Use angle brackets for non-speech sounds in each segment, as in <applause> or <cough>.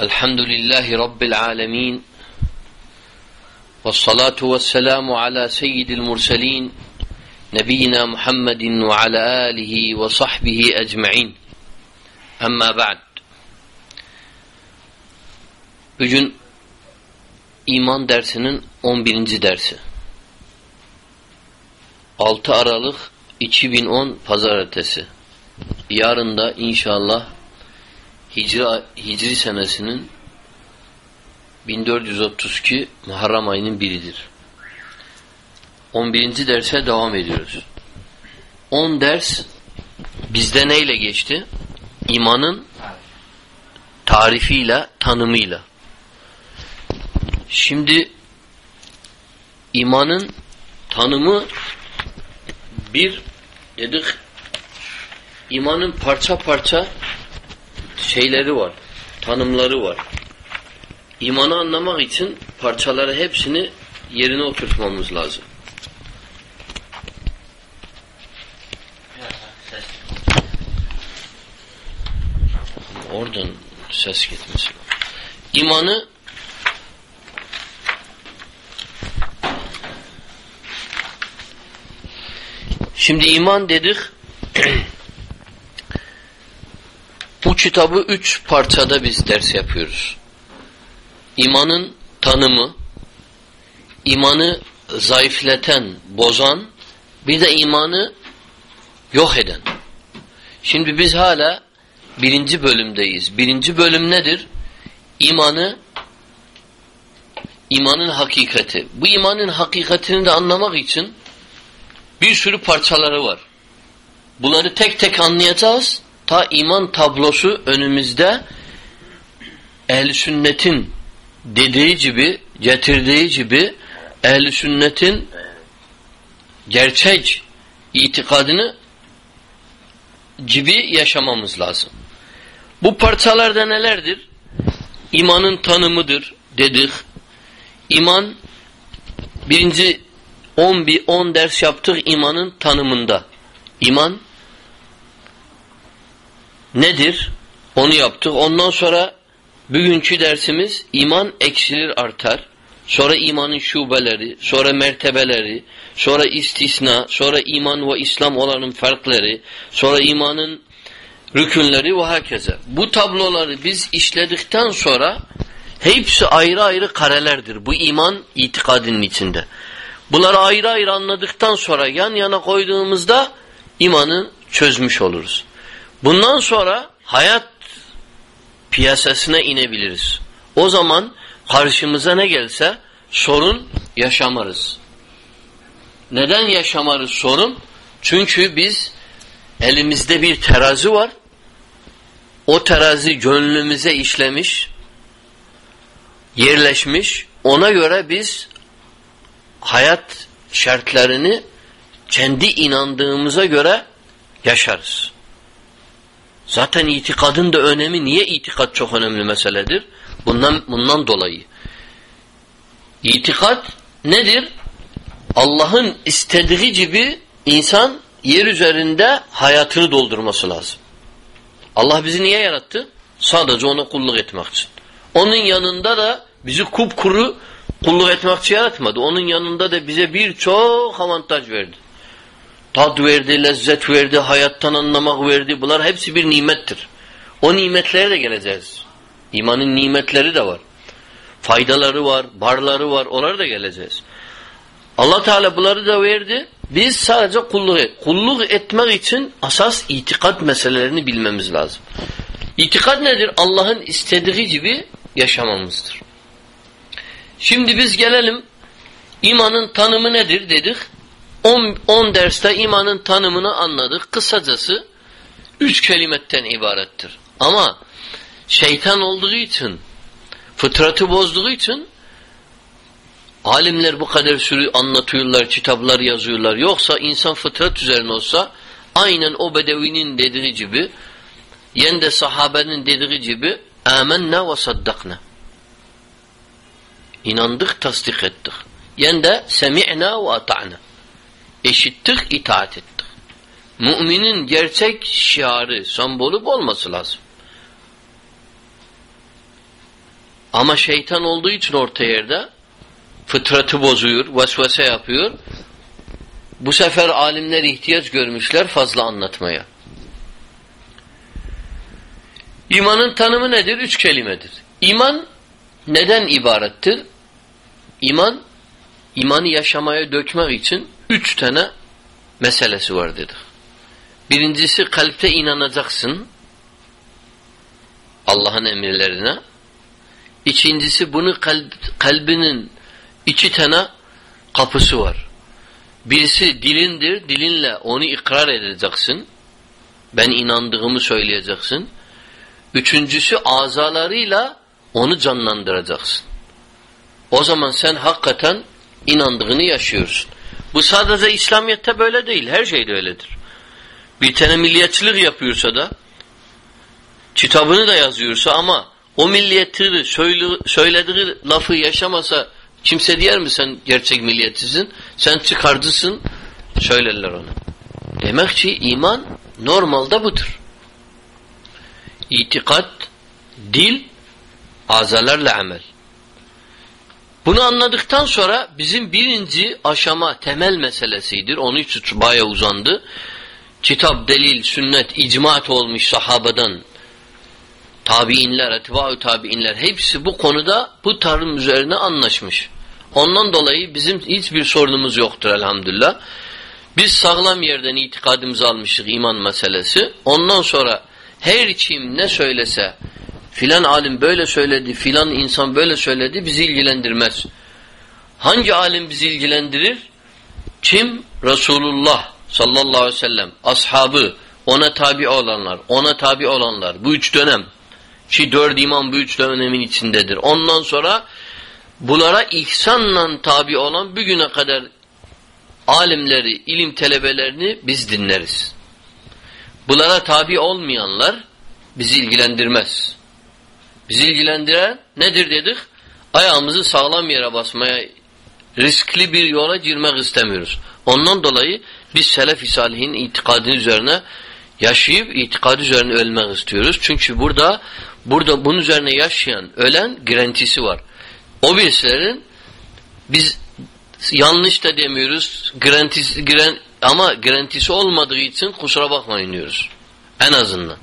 الحمد لله رب العالمين والصلاة والسلام على سيد المرسلين نبينا محمد وعلى آله وصحبه أجمعين أما بعد Bugün iman dersinin 11. dersi. 6 Aralık 2010 Pazartesi. Yarın da inşallah Hicri, Hicri senesinin 1432 Muharrem ayının biridir. 11. derse devam ediyoruz. 10 ders bizde neyle geçti? İmanın tarifiyle, tanımıyla. Şimdi imanın tanımı bir dedik imanın parça parça şeyleri var, tanımları var. İmanı anlamak için parçaları hepsini yerine oturtmamız lazım. Oradan ses gitmesin. İmanı Şimdi iman dedik <clears throat> bu kitabı üç parçada biz ders yapıyoruz. İmanın tanımı, imanı zayıfleten, bozan, bir de imanı yok eden. Şimdi biz hala birinci bölümdeyiz. Birinci bölüm nedir? İmanı, imanın hakikati. Bu imanın hakikatini de anlamak için bir sürü parçaları var. Bunları tek tek anlayacağız. Ta iman tablosu önümüzde ehl sünnetin dediği gibi, getirdiği gibi ehl sünnetin gerçek itikadını gibi yaşamamız lazım. Bu parçalarda nelerdir? İmanın tanımıdır dedik. İman birinci 10 bir 10 ders yaptık imanın tanımında. İman nedir? Onu yaptık. Ondan sonra bugünkü dersimiz iman eksilir artar. Sonra imanın şubeleri, sonra mertebeleri, sonra istisna, sonra iman ve İslam olanın farkları, sonra imanın rükünleri ve herkese. Bu tabloları biz işledikten sonra hepsi ayrı ayrı karelerdir. Bu iman itikadının içinde. Bunları ayrı ayrı anladıktan sonra yan yana koyduğumuzda imanı çözmüş oluruz. Bundan sonra hayat piyasasına inebiliriz. O zaman karşımıza ne gelse sorun yaşamarız. Neden yaşamarız sorun? Çünkü biz elimizde bir terazi var. O terazi gönlümüze işlemiş, yerleşmiş. Ona göre biz hayat şartlarını kendi inandığımıza göre yaşarız. Zaten itikadın da önemi niye itikat çok önemli meseledir? Bundan bundan dolayı. İtikat nedir? Allah'ın istediği gibi insan yer üzerinde hayatını doldurması lazım. Allah bizi niye yarattı? Sadece ona kulluk etmek için. Onun yanında da bizi kupkuru kulluk etmek için yaratmadı. Onun yanında da bize birçok avantaj verdi. Tad verdi, lezzet verdi, hayattan anlamak verdi. Bunlar hepsi bir nimettir. O nimetlere de geleceğiz. İmanın nimetleri de var. Faydaları var, barları var. Onlara da geleceğiz. Allah Teala bunları da verdi. Biz sadece kulluk, kulluk etmek için asas itikat meselelerini bilmemiz lazım. İtikat nedir? Allah'ın istediği gibi yaşamamızdır. Şimdi biz gelelim imanın tanımı nedir dedik. 10 derste imanın tanımını anladık. Kısacası üç kelimetten ibarettir. Ama şeytan olduğu için fıtratı bozduğu için alimler bu kadar sürü anlatıyorlar, kitaplar yazıyorlar. Yoksa insan fıtrat üzerine olsa aynen o bedevinin dediği gibi yen sahabenin dediği gibi amenna ve saddakna. İnandık, tasdik ettik. Yen de semi'na ve ata'na. Eşittik, itaat ettik. Müminin gerçek şiarı, sembolü olması lazım. Ama şeytan olduğu için orta yerde fıtratı bozuyor, vesvese yapıyor. Bu sefer alimler ihtiyaç görmüşler fazla anlatmaya. İmanın tanımı nedir? Üç kelimedir. İman neden ibarettir? İman, imanı yaşamaya dökmek için üç tane meselesi var dedik. Birincisi kalpte inanacaksın Allah'ın emirlerine. İkincisi bunu kalb, kalbinin iki tane kapısı var. Birisi dilindir. Dilinle onu ikrar edeceksin. Ben inandığımı söyleyeceksin. Üçüncüsü azalarıyla onu canlandıracaksın. O zaman sen hakikaten inandığını yaşıyorsun. Bu sadece İslamiyet'te böyle değil. Her şeyde öyledir. Bir tane milliyetçilik yapıyorsa da kitabını da yazıyorsa ama o milliyetçiliği söylediği lafı yaşamasa kimse diyer mi sen gerçek milliyetçisin? Sen çıkarcısın söylerler ona. Demek ki iman normalde budur. İtikat, dil, azalarla amel. Bunu anladıktan sonra bizim birinci aşama temel meselesidir. Onun için baya uzandı. Kitap, delil, sünnet, icmaat olmuş sahabadan, tabiinler, etba'u tabiinler hepsi bu konuda bu tarım üzerine anlaşmış. Ondan dolayı bizim hiçbir sorunumuz yoktur elhamdülillah. Biz sağlam yerden itikadımızı almıştık iman meselesi. Ondan sonra her kim ne söylese filan alim böyle söyledi, filan insan böyle söyledi bizi ilgilendirmez. Hangi alim bizi ilgilendirir? Kim? Resulullah sallallahu aleyhi ve sellem, ashabı, ona tabi olanlar, ona tabi olanlar. Bu üç dönem. Ki dört imam bu üç dönemin içindedir. Ondan sonra bunlara ihsanla tabi olan bugüne kadar alimleri, ilim telebelerini biz dinleriz. Bunlara tabi olmayanlar bizi ilgilendirmez. Bizi ilgilendiren nedir dedik? Ayağımızı sağlam yere basmaya, riskli bir yola girmek istemiyoruz. Ondan dolayı biz selef-i salihin itikadının üzerine yaşayıp itikad üzerine ölmek istiyoruz. Çünkü burada burada bunun üzerine yaşayan, ölen garantisi var. O birisilerin biz yanlış da demiyoruz. Garantisi, gran, ama garantisi olmadığı için kusura bakmayın diyoruz. En azından.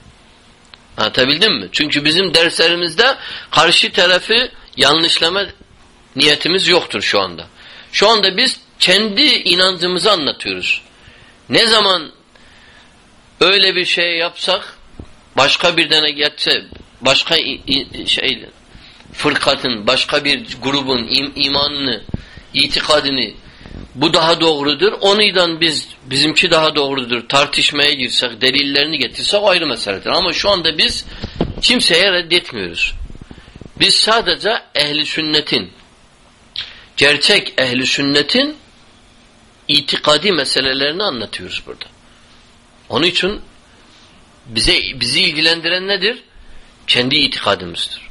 Anlatabildim mi? Çünkü bizim derslerimizde karşı tarafı yanlışlama niyetimiz yoktur şu anda. Şu anda biz kendi inancımızı anlatıyoruz. Ne zaman öyle bir şey yapsak başka bir tane geçse başka şey fırkatın, başka bir grubun im, imanını, itikadını bu daha doğrudur. Onuydan biz bizimki daha doğrudur. Tartışmaya girsek, delillerini getirsek ayrı meseledir. Ama şu anda biz kimseye reddetmiyoruz. Biz sadece ehli sünnetin gerçek ehli sünnetin itikadi meselelerini anlatıyoruz burada. Onun için bize bizi ilgilendiren nedir? Kendi itikadımızdır.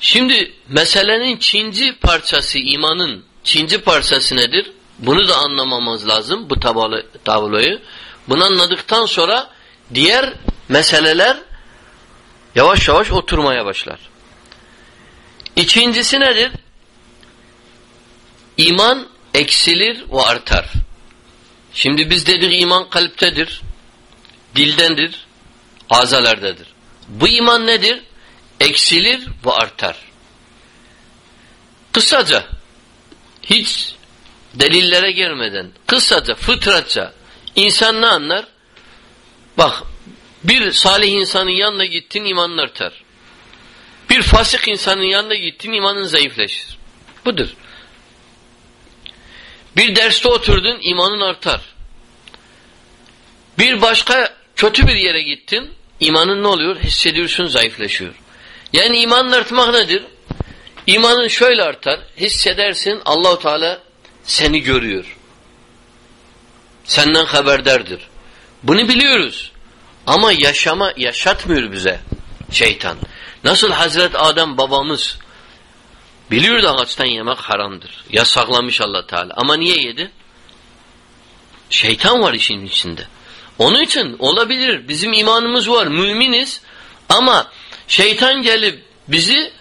Şimdi meselenin Çinci parçası imanın Çinci parçası nedir? Bunu da anlamamız lazım bu tablo, tabloyu. Bunu anladıktan sonra diğer meseleler yavaş yavaş oturmaya başlar. İkincisi nedir? İman eksilir ve artar. Şimdi biz dedik iman kalptedir, dildendir, azalardadır. Bu iman nedir? Eksilir ve artar. Kısaca hiç delillere gelmeden kısaca fıtratça insan ne anlar? Bak bir salih insanın yanına gittin imanın artar. Bir fasık insanın yanına gittin imanın zayıfleşir. Budur. Bir derste oturdun imanın artar. Bir başka kötü bir yere gittin imanın ne oluyor? Hissediyorsun zayıfleşiyor. Yani imanın artmak nedir? İmanın şöyle artar. Hissedersin Allahu Teala seni görüyor. Senden haberdardır. Bunu biliyoruz. Ama yaşama yaşatmıyor bize şeytan. Nasıl Hazret Adem babamız biliyor da ağaçtan yemek haramdır. Yasaklamış Allah Teala. Ama niye yedi? Şeytan var işin içinde. Onun için olabilir. Bizim imanımız var. Müminiz ama şeytan gelip bizi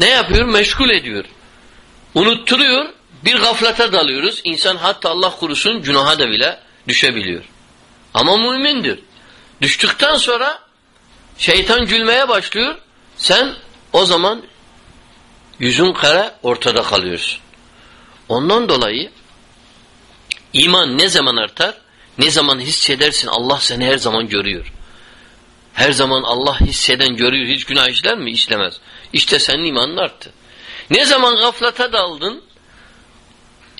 ne yapıyor? Meşgul ediyor. Unutturuyor. Bir gaflete dalıyoruz. İnsan hatta Allah kurusun günaha da bile düşebiliyor. Ama mümindir. Düştükten sonra şeytan gülmeye başlıyor. Sen o zaman yüzün kara ortada kalıyorsun. Ondan dolayı iman ne zaman artar? Ne zaman hissedersin Allah seni her zaman görüyor. Her zaman Allah hisseden görüyor. Hiç günah işler mi? İşlemez. İşte senin imanın arttı. Ne zaman gaflete daldın?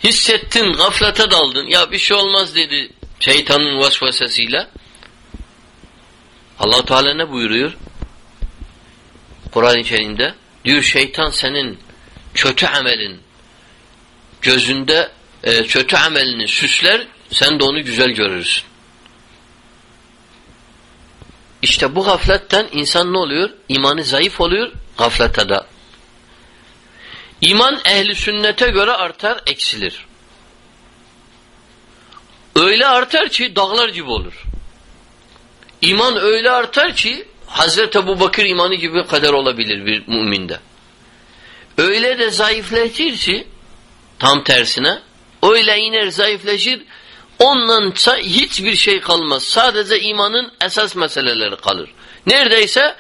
Hissettin, gaflete daldın. Ya bir şey olmaz dedi şeytanın vasvasesiyle. allah Teala ne buyuruyor? Kur'an-ı Kerim'de diyor şeytan senin kötü amelin gözünde e, kötü amelini süsler sen de onu güzel görürsün. İşte bu gafletten insan ne oluyor? İmanı zayıf oluyor, gaflete de. İman ehli sünnete göre artar, eksilir. Öyle artar ki dağlar gibi olur. İman öyle artar ki Hazreti Ebu Bakır imanı gibi kadar olabilir bir müminde. Öyle de zayıfleşir ki tam tersine öyle iner zayıfleşir ondan hiçbir şey kalmaz. Sadece imanın esas meseleleri kalır. Neredeyse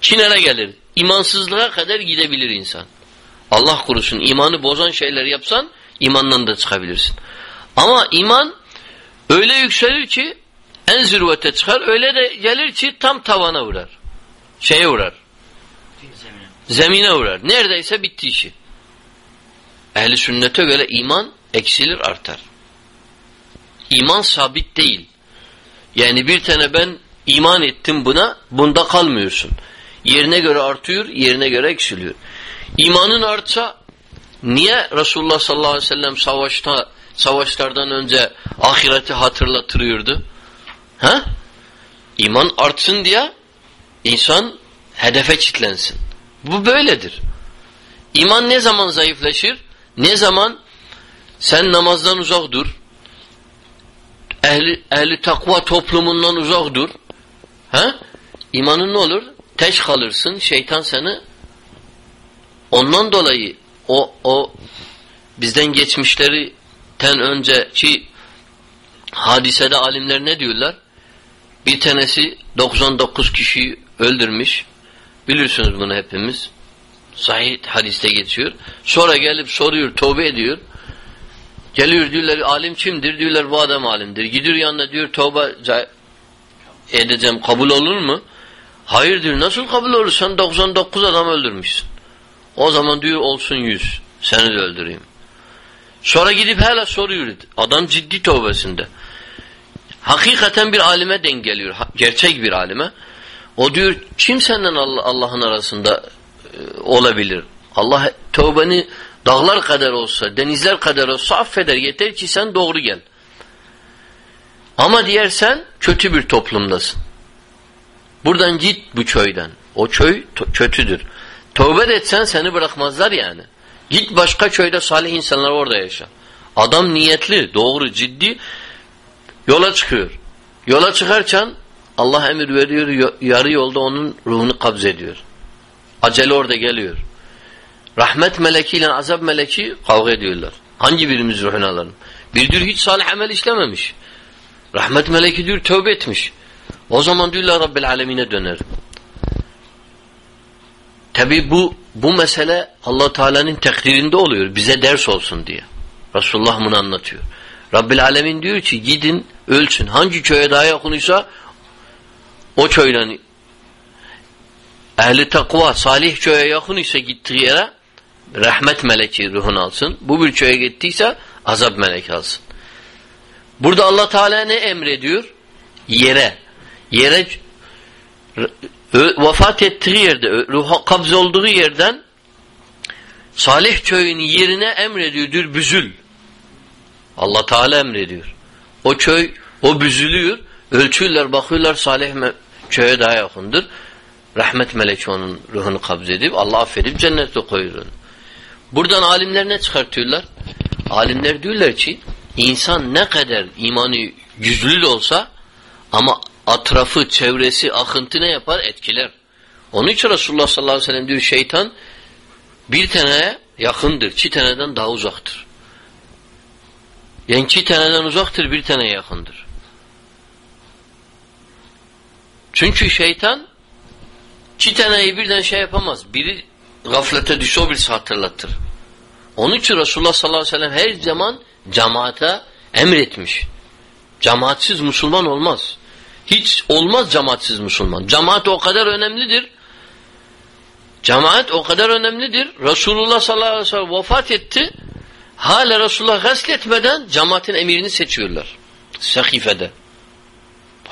çinere gelir. İmansızlığa kadar gidebilir insan. Allah korusun imanı bozan şeyler yapsan imandan da çıkabilirsin. Ama iman öyle yükselir ki en zirvete çıkar. Öyle de gelir ki tam tavana vurar. Şeye vurar. Zemine. Zemine vurar. Neredeyse bitti işi. Ehli sünnete göre iman eksilir artar. İman sabit değil. Yani bir tane ben iman ettim buna, bunda kalmıyorsun. Yerine göre artıyor, yerine göre eksiliyor. İmanın artsa niye Resulullah sallallahu aleyhi ve sellem savaşta savaşlardan önce ahireti hatırlatırıyordu? Ha? İman artsın diye insan hedefe çitlensin. Bu böyledir. İman ne zaman zayıflaşır? Ne zaman sen namazdan uzak dur, ehli, ehli takva toplumundan uzak dur, ha? İmanın ne olur? Teş kalırsın, şeytan seni ondan dolayı o, o bizden geçmişleri ten önceki hadisede alimler ne diyorlar? Bir tanesi 99 kişiyi öldürmüş. Bilirsiniz bunu hepimiz. Sahih hadiste geçiyor. Sonra gelip soruyor, tövbe ediyor. Geliyor diyorlar alim kimdir? Diyorlar bu adam alimdir. Gidiyor yanına diyor tövbe edeceğim kabul olur mu? Hayır diyor nasıl kabul olur? Sen 99 adam öldürmüşsün. O zaman diyor olsun 100. Seni de öldüreyim. Sonra gidip hala soruyor. Adam ciddi tövbesinde. Hakikaten bir alime denk geliyor. Gerçek bir alime. O diyor kim senden Allah'ın arasında e, olabilir? Allah tövbeni dağlar kadar olsa, denizler kadar olsa affeder. Yeter ki sen doğru gel. Ama diğer sen kötü bir toplumdasın. Buradan git bu köyden. O köy kötüdür. Tövbe etsen seni bırakmazlar yani. Git başka köyde salih insanlar orada yaşa. Adam niyetli, doğru, ciddi yola çıkıyor. Yola çıkarken Allah emir veriyor, yarı yolda onun ruhunu kabz ediyor. Acele orada geliyor. Rahmet meleki ile azap meleki kavga ediyorlar. Hangi birimiz ruhunu alalım? Bir diyor hiç salih amel işlememiş. Rahmet meleki diyor tövbe etmiş. O zaman diyorlar Rabbil alemine döner. Tabi bu bu mesele allah Teala'nın takdirinde oluyor. Bize ders olsun diye. Resulullah bunu anlatıyor. Rabbil alemin diyor ki gidin ölsün. Hangi köye daha yakınıysa o köyden ehli takva salih köye yakın ise gittiği yere rahmet meleki ruhunu alsın. Bu bir köye gittiyse azap meleki alsın. Burada Allah Teala ne emrediyor? Yere. Yere vefat ettiği yerde, ruha kabz olduğu yerden Salih köyünün yerine emrediyordur büzül. Allah Teala emrediyor. O köy, o büzülüyor. Ölçüyorlar, bakıyorlar Salih köye daha yakındır. Rahmet meleki onun ruhunu kabz edip Allah affedip cennete koyuyor Buradan alimler ne çıkartıyorlar? Alimler diyorlar ki insan ne kadar imanı yüzlü olsa ama atrafı, çevresi, akıntı ne yapar? Etkiler. Onun için Resulullah sallallahu aleyhi ve sellem diyor şeytan bir taneye yakındır. İki taneden daha uzaktır. Yani iki taneden uzaktır, bir taneye yakındır. Çünkü şeytan iki taneyi birden şey yapamaz. Biri gaflete düşse o birisi hatırlatır. Onun için Resulullah sallallahu aleyhi ve sellem her zaman cemaate emretmiş. Cemaatsiz Müslüman olmaz. Hiç olmaz cemaatsiz Müslüman. Cemaat o kadar önemlidir. Cemaat o kadar önemlidir. Resulullah sallallahu aleyhi ve sellem vefat etti. Hala Resulullah gasletmeden cemaatin emirini seçiyorlar. Sakifede.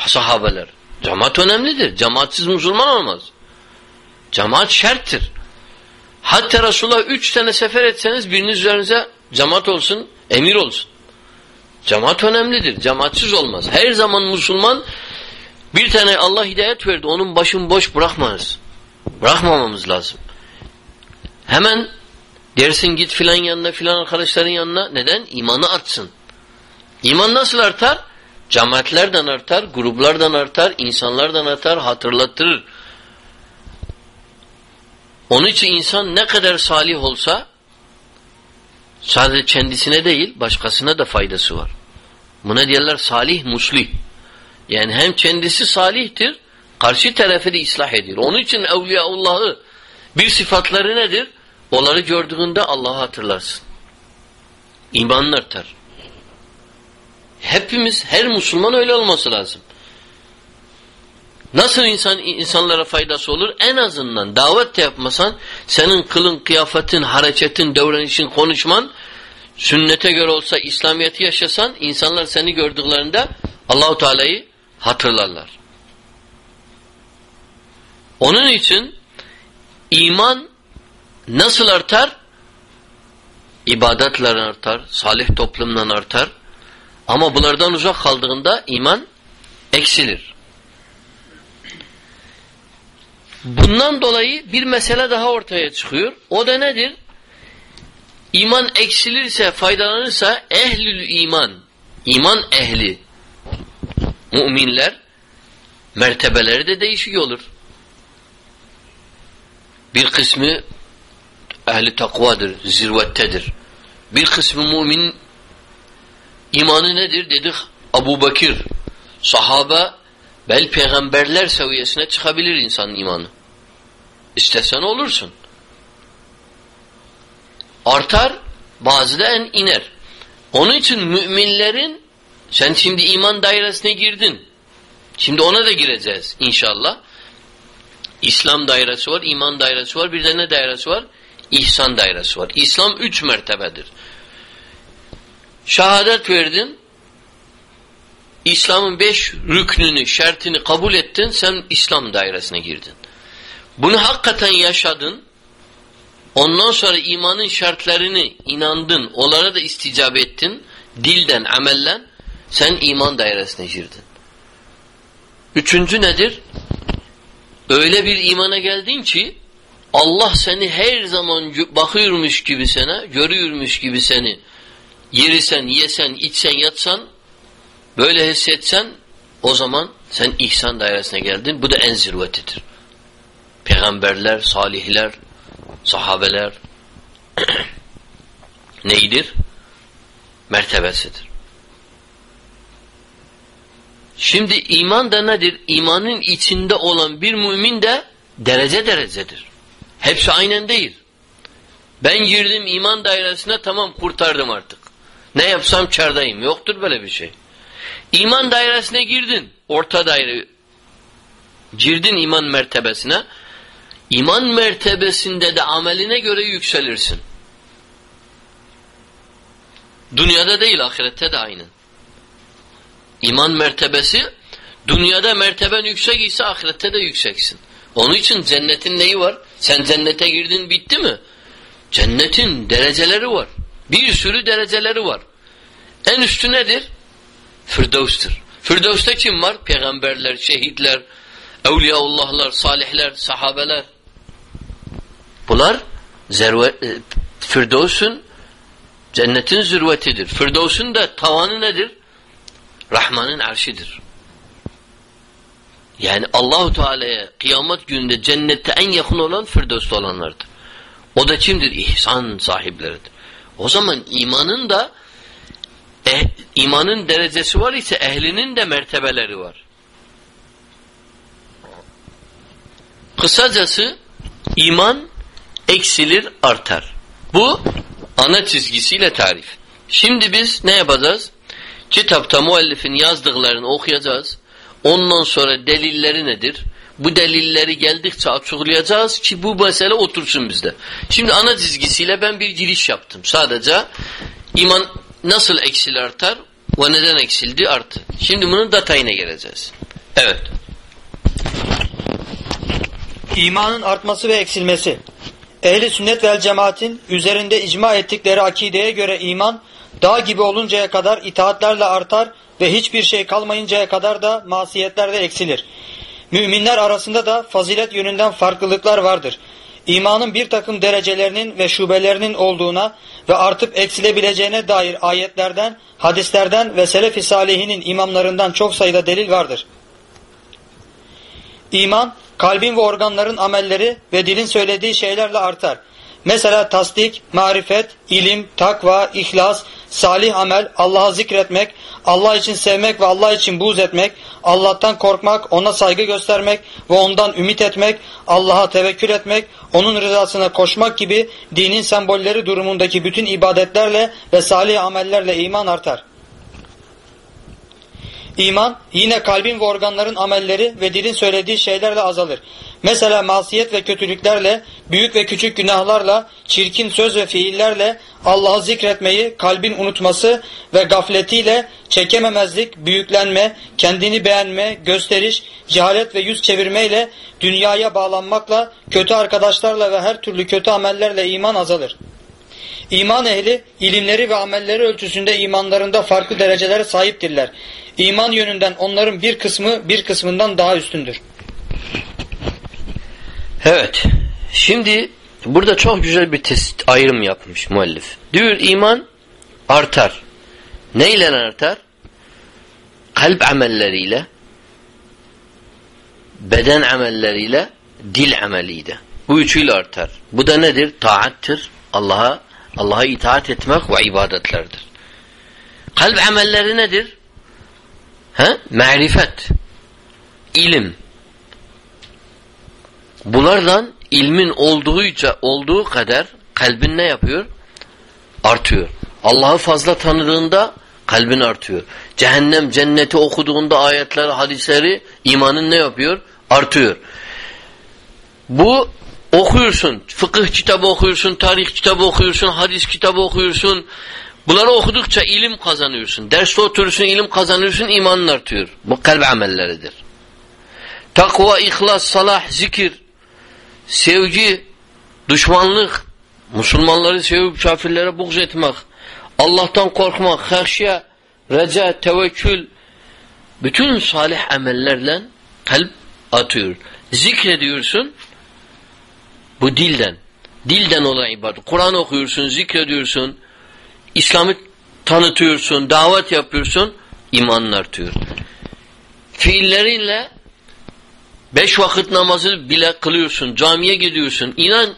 Sahabeler. Cemaat önemlidir. Cemaatsiz Müslüman olmaz. Cemaat şerttir. Hatta Resulullah üç tane sefer etseniz biriniz üzerinize cemaat olsun, emir olsun. Cemaat önemlidir. Cemaatsiz olmaz. Her zaman Müslüman bir tane Allah hidayet verdi. Onun başını boş bırakmayız. Bırakmamamız lazım. Hemen dersin git filan yanına filan arkadaşların yanına. Neden? İmanı artsın. İman nasıl artar? Cemaatlerden artar, gruplardan artar, insanlardan artar, hatırlatırır. Onun için insan ne kadar salih olsa sadece kendisine değil başkasına da faydası var. Buna diyorlar salih muslih. Yani hem kendisi salihtir, karşı tarafı da ıslah ediyor. Onun için Evliyaullah'ı bir sıfatları nedir? Onları gördüğünde Allah'ı hatırlarsın. İmanın artar. Hepimiz, her Müslüman öyle olması lazım. Nasıl insan insanlara faydası olur? En azından davet de yapmasan, senin kılın, kıyafetin, hareketin, davranışın, konuşman sünnete göre olsa İslamiyet'i yaşasan insanlar seni gördüklerinde Allahu Teala'yı hatırlarlar. Onun için iman nasıl artar? İbadetler artar, salih toplumdan artar. Ama bunlardan uzak kaldığında iman eksilir. Bundan dolayı bir mesele daha ortaya çıkıyor. O da nedir? İman eksilirse, faydalanırsa ehlül iman, iman ehli, müminler mertebeleri de değişik olur. Bir kısmı ehli takvadır, zirvettedir. Bir kısmı mümin imanı nedir dedik? Abu Bakir, sahabe, bel peygamberler seviyesine çıkabilir insanın imanı. İstesen olursun. Artar, bazıda en iner. Onun için müminlerin sen şimdi iman dairesine girdin. Şimdi ona da gireceğiz inşallah. İslam dairesi var, iman dairesi var, bir de ne dairesi var? İhsan dairesi var. İslam üç mertebedir. Şehadet verdin, İslam'ın beş rüknünü, şartını kabul ettin, sen İslam dairesine girdin. Bunu hakikaten yaşadın, ondan sonra imanın şartlarını inandın, onlara da isticap ettin, dilden, amellen, sen iman dairesine girdin. Üçüncü nedir? Öyle bir imana geldin ki Allah seni her zaman bakıyormuş gibi sana, görüyormuş gibi seni yerisen, yesen, içsen, yatsan böyle hissetsen o zaman sen ihsan dairesine geldin. Bu da en zirvetidir. Peygamberler, salihler, sahabeler <clears throat> neydir? Mertebesidir. Şimdi iman da nedir? İmanın içinde olan bir mümin de derece derecedir. Hepsi aynen değil. Ben girdim iman dairesine tamam kurtardım artık. Ne yapsam çardayım. Yoktur böyle bir şey. İman dairesine girdin. Orta daire. Girdin iman mertebesine. İman mertebesinde de ameline göre yükselirsin. Dünyada değil ahirette de aynı. İman mertebesi dünyada merteben yüksek ise ahirette de yükseksin. Onun için cennetin neyi var? Sen cennete girdin bitti mi? Cennetin dereceleri var. Bir sürü dereceleri var. En üstü nedir? Firdevs'tir. Firdevs'te kim var? Peygamberler, şehitler, evliyaullahlar, salihler, sahabeler. Bunlar zerve, e, Firdevs'ün cennetin zirvetidir. Firdevs'ün de tavanı nedir? Rahman'ın arşidir. Yani Allahu Teala'ya kıyamet gününde cennette en yakın olan Firdevs'te olanlardır. O da kimdir? İhsan sahipleridir. O zaman imanın da imanın derecesi var ise ehlinin de mertebeleri var. Kısacası iman eksilir artar. Bu ana çizgisiyle tarif. Şimdi biz ne yapacağız? Kitapta muallifin yazdıklarını okuyacağız. Ondan sonra delilleri nedir? Bu delilleri geldikçe açıklayacağız ki bu mesele otursun bizde. Şimdi ana çizgisiyle ben bir giriş yaptım. Sadece iman nasıl eksil artar ve neden eksildi arttı. Şimdi bunun detayına geleceğiz. Evet. İmanın artması ve eksilmesi. Ehli sünnet vel cemaatin üzerinde icma ettikleri akideye göre iman dağ gibi oluncaya kadar itaatlerle artar ve hiçbir şey kalmayıncaya kadar da masiyetlerle eksilir. Müminler arasında da fazilet yönünden farklılıklar vardır. İmanın bir takım derecelerinin ve şubelerinin olduğuna ve artıp eksilebileceğine dair ayetlerden, hadislerden ve selef-i salihinin imamlarından çok sayıda delil vardır. İman, kalbin ve organların amelleri ve dilin söylediği şeylerle artar. Mesela tasdik, marifet, ilim, takva, ihlas, salih amel, Allah'a zikretmek, Allah için sevmek ve Allah için buğz etmek, Allah'tan korkmak, ona saygı göstermek ve ondan ümit etmek, Allah'a tevekkül etmek, onun rızasına koşmak gibi dinin sembolleri durumundaki bütün ibadetlerle ve salih amellerle iman artar. İman yine kalbin ve organların amelleri ve dilin söylediği şeylerle azalır. Mesela masiyet ve kötülüklerle, büyük ve küçük günahlarla, çirkin söz ve fiillerle Allah'ı zikretmeyi, kalbin unutması ve gafletiyle çekememezlik, büyüklenme, kendini beğenme, gösteriş, cehalet ve yüz çevirmeyle, dünyaya bağlanmakla, kötü arkadaşlarla ve her türlü kötü amellerle iman azalır. İman ehli ilimleri ve amelleri ölçüsünde imanlarında farklı derecelere sahiptirler. İman yönünden onların bir kısmı bir kısmından daha üstündür. Evet. Şimdi burada çok güzel bir test, ayrım yapmış muallif. Diyor iman artar. Neyle artar? Kalp amelleriyle, beden amelleriyle, dil ameliyle. Bu üçüyle artar. Bu da nedir? Taattır. Allah'a Allah'a itaat etmek ve ibadetlerdir. Kalp amelleri nedir? He? Marifet, ilim. Bunlardan ilmin olduğuca olduğu kadar kalbin ne yapıyor? Artıyor. Allah'ı fazla tanıdığında kalbin artıyor. Cehennem, cenneti okuduğunda ayetleri, hadisleri imanın ne yapıyor? Artıyor. Bu okuyorsun. Fıkıh kitabı okuyorsun, tarih kitabı okuyorsun, hadis kitabı okuyorsun. Bunları okudukça ilim kazanıyorsun. Derste oturursun, ilim kazanıyorsun, imanın artıyor. Bu kalp amelleridir. Takva, ihlas, salah, zikir, sevgi, düşmanlık, Müslümanları sevip kafirlere buğz etmek, Allah'tan korkmak, haşye, reca, tevekkül, bütün salih amellerle kalp atıyor. Zikrediyorsun, bu dilden. Dilden olan ibadet. Kur'an okuyorsun, zikrediyorsun, İslam'ı tanıtıyorsun, davet yapıyorsun, imanın artıyor. Fiillerinle beş vakit namazı bile kılıyorsun, camiye gidiyorsun. İnan,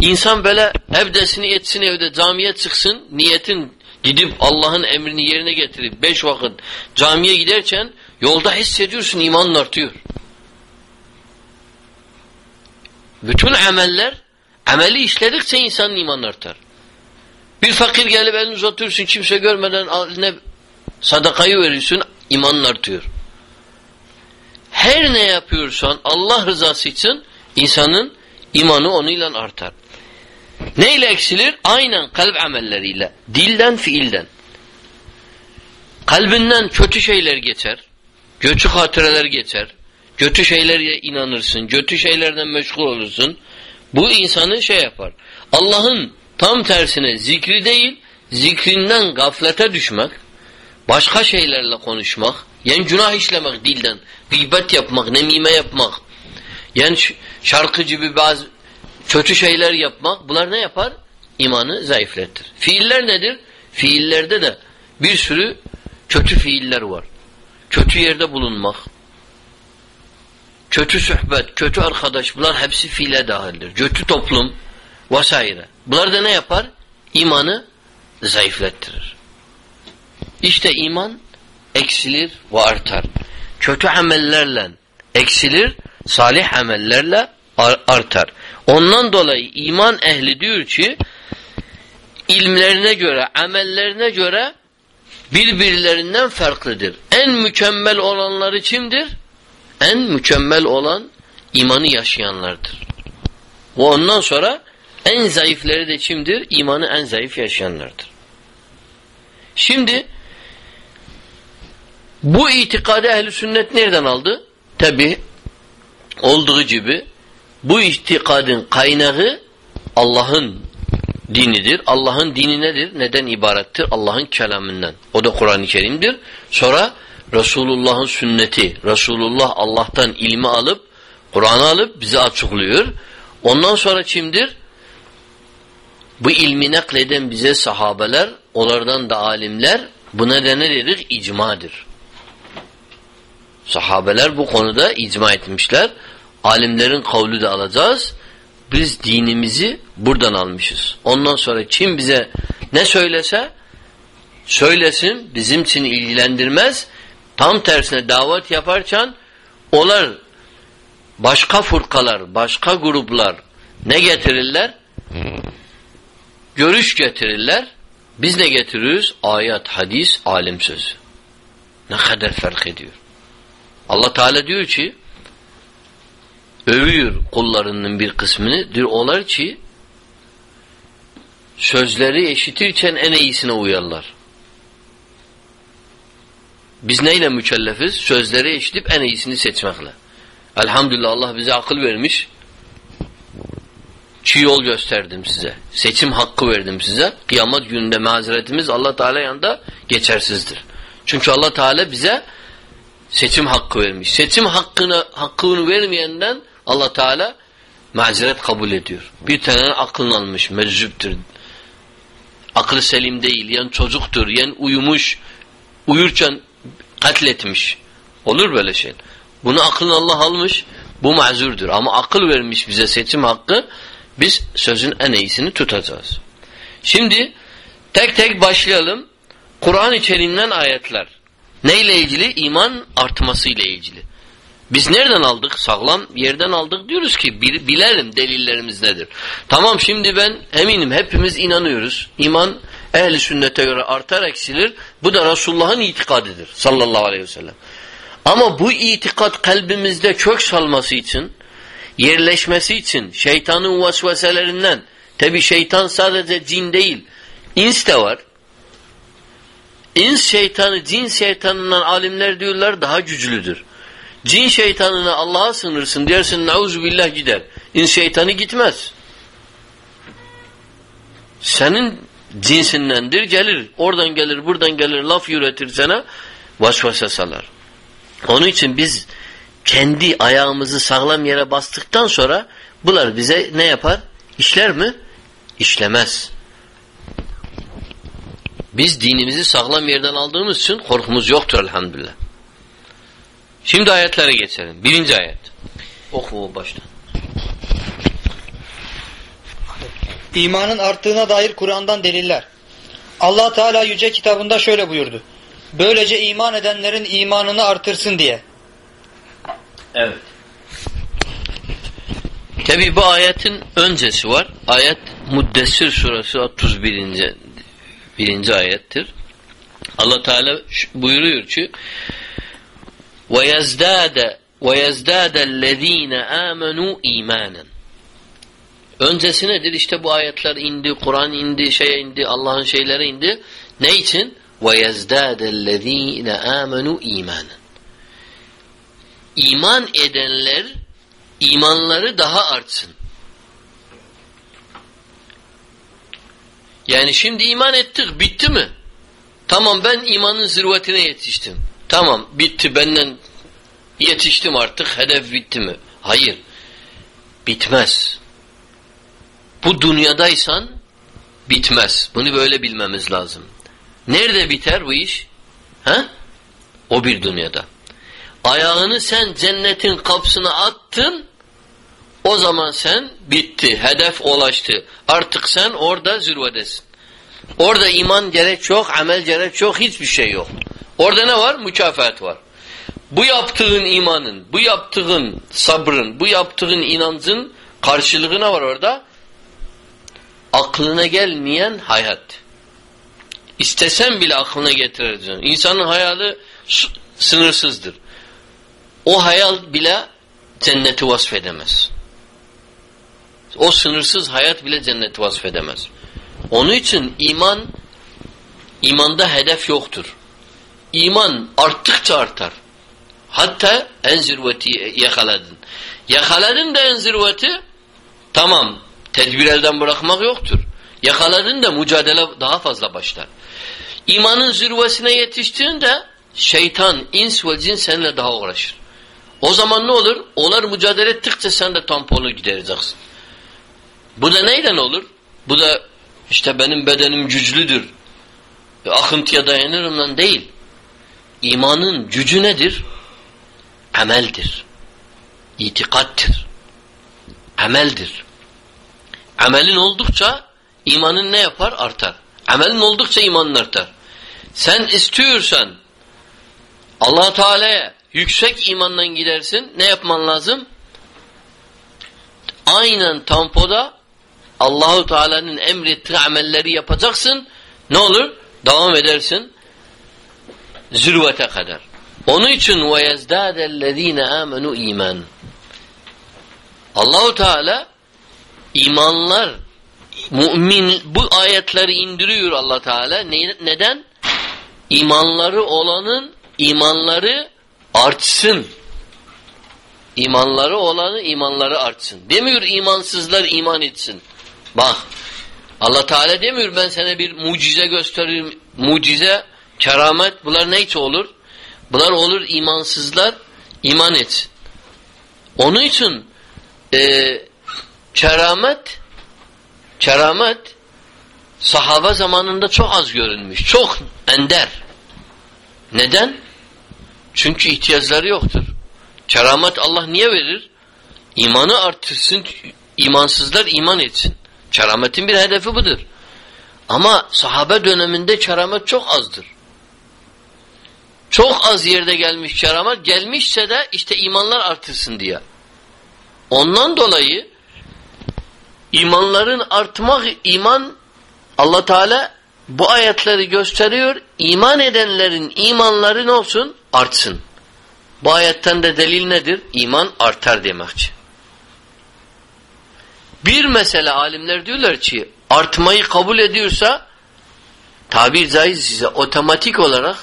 insan böyle evdesini etsin evde, camiye çıksın, niyetin gidip Allah'ın emrini yerine getirip beş vakit camiye giderken yolda hissediyorsun, imanın artıyor. Bütün ameller, ameli işledikçe insanın imanı artar. Bir fakir gelip elini uzatıyorsun kimse görmeden ne sadakayı veriyorsun imanın artıyor. Her ne yapıyorsan Allah rızası için insanın imanı onunla artar. Neyle eksilir? Aynen kalp amelleriyle. Dilden, fiilden. Kalbinden kötü şeyler geçer. Kötü hatıreler geçer. Kötü şeylere inanırsın. Kötü şeylerden meşgul olursun. Bu insanı şey yapar. Allah'ın Tam tersine zikri değil, zikrinden gaflete düşmek, başka şeylerle konuşmak, yani günah işlemek dilden, gıybet yapmak, nemime yapmak, yani şarkı gibi bazı kötü şeyler yapmak, bunlar ne yapar? İmanı zayıflettir. Fiiller nedir? Fiillerde de bir sürü kötü fiiller var. Kötü yerde bulunmak, kötü sohbet, kötü arkadaş bunlar hepsi fiile dahildir. Kötü toplum, vesaire. Bunlar da ne yapar? İmanı zayıflettirir. İşte iman eksilir ve artar. Kötü amellerle eksilir, salih amellerle artar. Ondan dolayı iman ehli diyor ki ilmlerine göre, amellerine göre birbirlerinden farklıdır. En mükemmel olanları kimdir? En mükemmel olan imanı yaşayanlardır. Ve ondan sonra en zayıfları da kimdir? İmanı en zayıf yaşayanlardır. Şimdi bu itikadı ehli sünnet nereden aldı? Tabi olduğu gibi bu itikadın kaynağı Allah'ın dinidir. Allah'ın dini nedir? Neden ibarettir? Allah'ın kelamından. O da Kur'an-ı Kerim'dir. Sonra Resulullah'ın sünneti. Resulullah Allah'tan ilmi alıp, Kur'an'ı alıp bize açıklıyor. Ondan sonra kimdir? Bu ilmi nakleden bize sahabeler, onlardan da alimler, buna ne dedik? İcmadır. Sahabeler bu konuda icma etmişler. Alimlerin kavlu da alacağız. Biz dinimizi buradan almışız. Ondan sonra kim bize ne söylese söylesin bizim için ilgilendirmez. Tam tersine davet yaparken onlar başka fırkalar, başka gruplar ne getirirler? Görüş getirirler. Biz ne getiriyoruz? Ayet, hadis, alim sözü. Ne kadar fark ediyor. Allah Teala diyor ki övüyor kullarının bir kısmını diyor onlar ki sözleri eşitirken en iyisine uyarlar. Biz neyle mükellefiz? Sözleri eşitip en iyisini seçmekle. Elhamdülillah Allah bize akıl vermiş. Çiğ yol gösterdim size. Seçim hakkı verdim size. Kıyamet gününde mazeretimiz Allah Teala yanında geçersizdir. Çünkü Allah Teala bize seçim hakkı vermiş. Seçim hakkını hakkını vermeyenden Allah Teala mazeret kabul ediyor. Bir tane aklını almış, meczuptur. Aklı selim değil, yan çocuktur, yan uyumuş, uyurken katletmiş. Olur böyle şey. Bunu aklını Allah almış, bu mazurdur. Ama akıl vermiş bize seçim hakkı, biz sözün en iyisini tutacağız. Şimdi tek tek başlayalım. Kur'an içeriğinden ayetler. Neyle ilgili? İman artması ile ilgili. Biz nereden aldık? Sağlam yerden aldık diyoruz ki bir, bilelim delillerimiz nedir. Tamam şimdi ben eminim hepimiz inanıyoruz. İman ehli sünnete göre artar eksilir. Bu da Resulullah'ın itikadıdır sallallahu aleyhi ve sellem. Ama bu itikat kalbimizde kök salması için, yerleşmesi için, şeytanın vasveselerinden, tabi şeytan sadece cin değil, ins de var. İns şeytanı, cin şeytanından alimler diyorlar daha güçlüdür. Cin şeytanına Allah'a sınırsın dersin billah gider. İns şeytanı gitmez. Senin cinsindendir gelir. Oradan gelir buradan gelir laf üretir sana vasvasa salar. Onun için biz kendi ayağımızı sağlam yere bastıktan sonra bunlar bize ne yapar? İşler mi? İşlemez. Biz dinimizi sağlam yerden aldığımız için korkumuz yoktur elhamdülillah. Şimdi ayetlere geçelim. Birinci ayet. Oku baştan. İmanın arttığına dair Kur'an'dan deliller. Allah Teala yüce kitabında şöyle buyurdu. Böylece iman edenlerin imanını artırsın diye. Evet. Tabi bu ayetin öncesi var. Ayet Muddessir suresi 31. birinci ayettir. Allah Teala buyuruyor ki: "Ve yezdade ve yezdade ellezina amenu imanen." Öncesi nedir? İşte bu ayetler indi, Kur'an indi, şey indi, Allah'ın şeyleri indi. Ne için? وَيَزْدَادَ الَّذ۪ينَ آمَنُوا اِيمَانًا İman edenler imanları daha artsın. Yani şimdi iman ettik, bitti mi? Tamam ben imanın zirvetine yetiştim. Tamam bitti benden yetiştim artık hedef bitti mi? Hayır. Bitmez. Bu dünyadaysan bitmez. Bunu böyle bilmemiz lazım. Nerede biter bu iş? Ha? O bir dünyada. Ayağını sen cennetin kapısına attın O zaman sen bitti. Hedef ulaştı. Artık sen orada zirvedesin. Orada iman gerek yok, amel gerek yok, hiçbir şey yok. Orada ne var? Mükafat var. Bu yaptığın imanın, bu yaptığın sabrın, bu yaptığın inancın karşılığı ne var orada? Aklına gelmeyen hayat. İstesen bile aklına getireceksin. İnsanın hayali sınırsızdır. O hayal bile cenneti vasfedemez. O sınırsız hayat bile cenneti vasfedemez. Onun için iman imanda hedef yoktur. İman arttıkça artar. Hatta en zirveti yakaladın. Yakaladın da en zirveti tamam tedbir elden bırakmak yoktur. Yakaladın da mücadele daha fazla başlar. İmanın zirvesine yetiştiğinde şeytan, ins ve cin seninle daha uğraşır. O zaman ne olur? Onlar mücadele ettikçe sen de tamponu gidereceksin. Bu da neyle olur? Bu da işte benim bedenim güçlüdür. Akıntıya dayanırım lan değil. İmanın gücü nedir? Ameldir. İtikattır. Ameldir. Amelin oldukça imanın ne yapar? Artar. Amelin oldukça imanın artar. Sen istiyorsan allah Teala'ya yüksek imandan gidersin. Ne yapman lazım? Aynen tampoda Allahu Teala'nın emrettiği amelleri yapacaksın. Ne olur? Devam edersin. Zirvete kadar. Onun için ve yezdâdellezîne âmenû iman. Allahu Teala imanlar mümin bu ayetleri indiriyor Allah Teala. Ne, neden? İmanları olanın imanları artsın. İmanları olanı imanları artsın. Demiyor imansızlar iman etsin. Bak Allah Teala demiyor ben sana bir mucize gösteririm. Mucize, keramet bunlar neyse olur? Bunlar olur imansızlar iman etsin. Onun için e, keramet keramet sahaba zamanında çok az görülmüş. Çok ender. Neden? Çünkü ihtiyaçları yoktur. Keramet Allah niye verir? İmanı artırsın, imansızlar iman etsin. Kerametin bir hedefi budur. Ama sahabe döneminde keramet çok azdır. Çok az yerde gelmiş keramet, gelmişse de işte imanlar artırsın diye. Ondan dolayı imanların artmak, iman Allah Teala bu ayetleri gösteriyor. İman edenlerin imanları ne olsun? Artsın. Bu ayetten de delil nedir? İman artar demekçi. Bir mesele alimler diyorlar ki artmayı kabul ediyorsa tabir caiz size otomatik olarak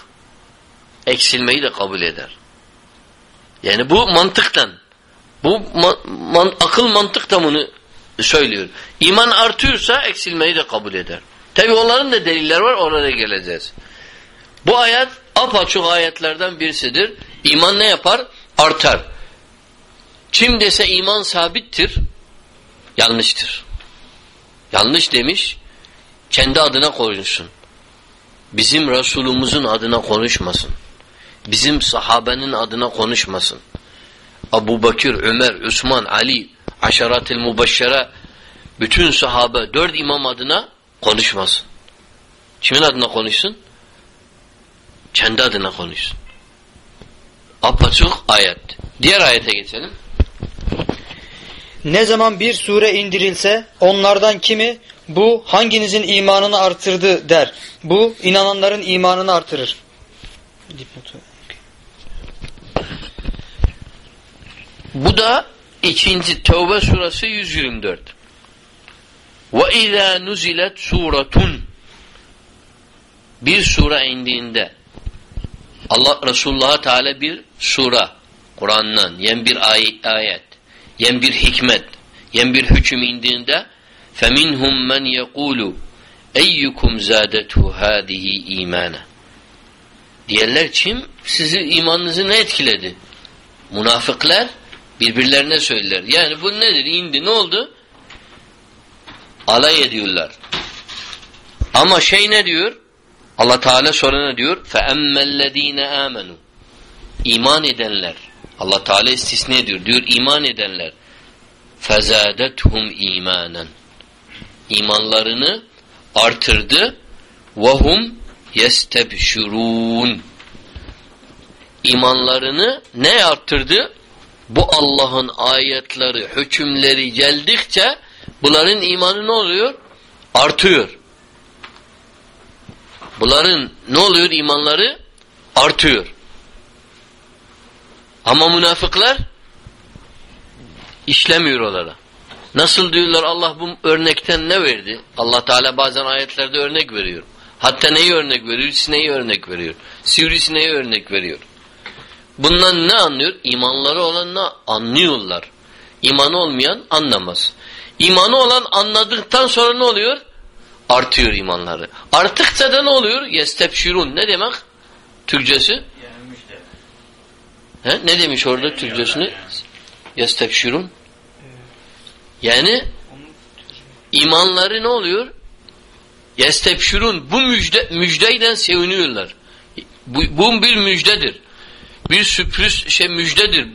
eksilmeyi de kabul eder. Yani bu mantıktan bu man, man, akıl mantık da bunu söylüyor. İman artıyorsa eksilmeyi de kabul eder. Tabi onların da deliller var ona da geleceğiz. Bu ayet apaçık ayetlerden birisidir. İman ne yapar? Artar. Kim dese iman sabittir yanlıştır. Yanlış demiş kendi adına konuşsun. Bizim Resulümüzün adına konuşmasın. Bizim sahabenin adına konuşmasın. Abu Bakır, Ömer, Osman, Ali, aşaratil mubeşşere bütün sahabe dört imam adına konuşmasın. Kimin adına konuşsun? Kendi adına konuşsun. Apaçık ayet. Diğer ayete geçelim. Ne zaman bir sure indirilse onlardan kimi bu hanginizin imanını artırdı der. Bu inananların imanını artırır. Bu da ikinci Tevbe suresi 124. Ve izâ nuzilet suratun bir sure indiğinde Allah Resulullah'a Teala bir sure Kur'an'dan yen bir ay ayet yen bir hikmet yen bir hüküm indiğinde فَمِنْهُمْ مَنْ يَقُولُ اَيُّكُمْ زَادَتْهُ هَذِهِ اِيمَانًا Diyenler kim? Sizi imanınızı ne etkiledi? Münafıklar birbirlerine söyler. Yani bu nedir? İndi. Ne oldu? Alay ediyorlar. Ama şey ne diyor? Allah Teala sonra ne diyor? فَاَمَّا الَّذ۪ينَ آمَنُوا İman edenler. Allah Teala istisne ediyor. Diyor iman edenler. fezadethum imanen. İmanlarını artırdı. Vahum yestebşirun. İmanlarını ne arttırdı? Bu Allah'ın ayetleri, hükümleri geldikçe bunların imanı ne oluyor? Artıyor. Bunların ne oluyor imanları? Artıyor. Ama münafıklar işlemiyor onlara. Nasıl diyorlar Allah bu örnekten ne verdi? Allah Teala bazen ayetlerde örnek veriyor. Hatta neyi örnek veriyor? Sineği örnek veriyor. Sivrisineği örnek veriyor. Bundan ne anlıyor? İmanları olanla anlıyorlar. İmanı olmayan anlamaz. İmanı olan anladıktan sonra ne oluyor? Artıyor imanları. Arttıkça da ne oluyor? Yestebşirun. Ne demek? Türkçesi? He? Ne demiş orada Türkçesini? Yestebşirun. Yani imanları ne oluyor? Yestebşirun. Bu müjde, müjdeyle seviniyorlar. Bu, bu bir müjdedir. Bir sürpriz şey müjdedir.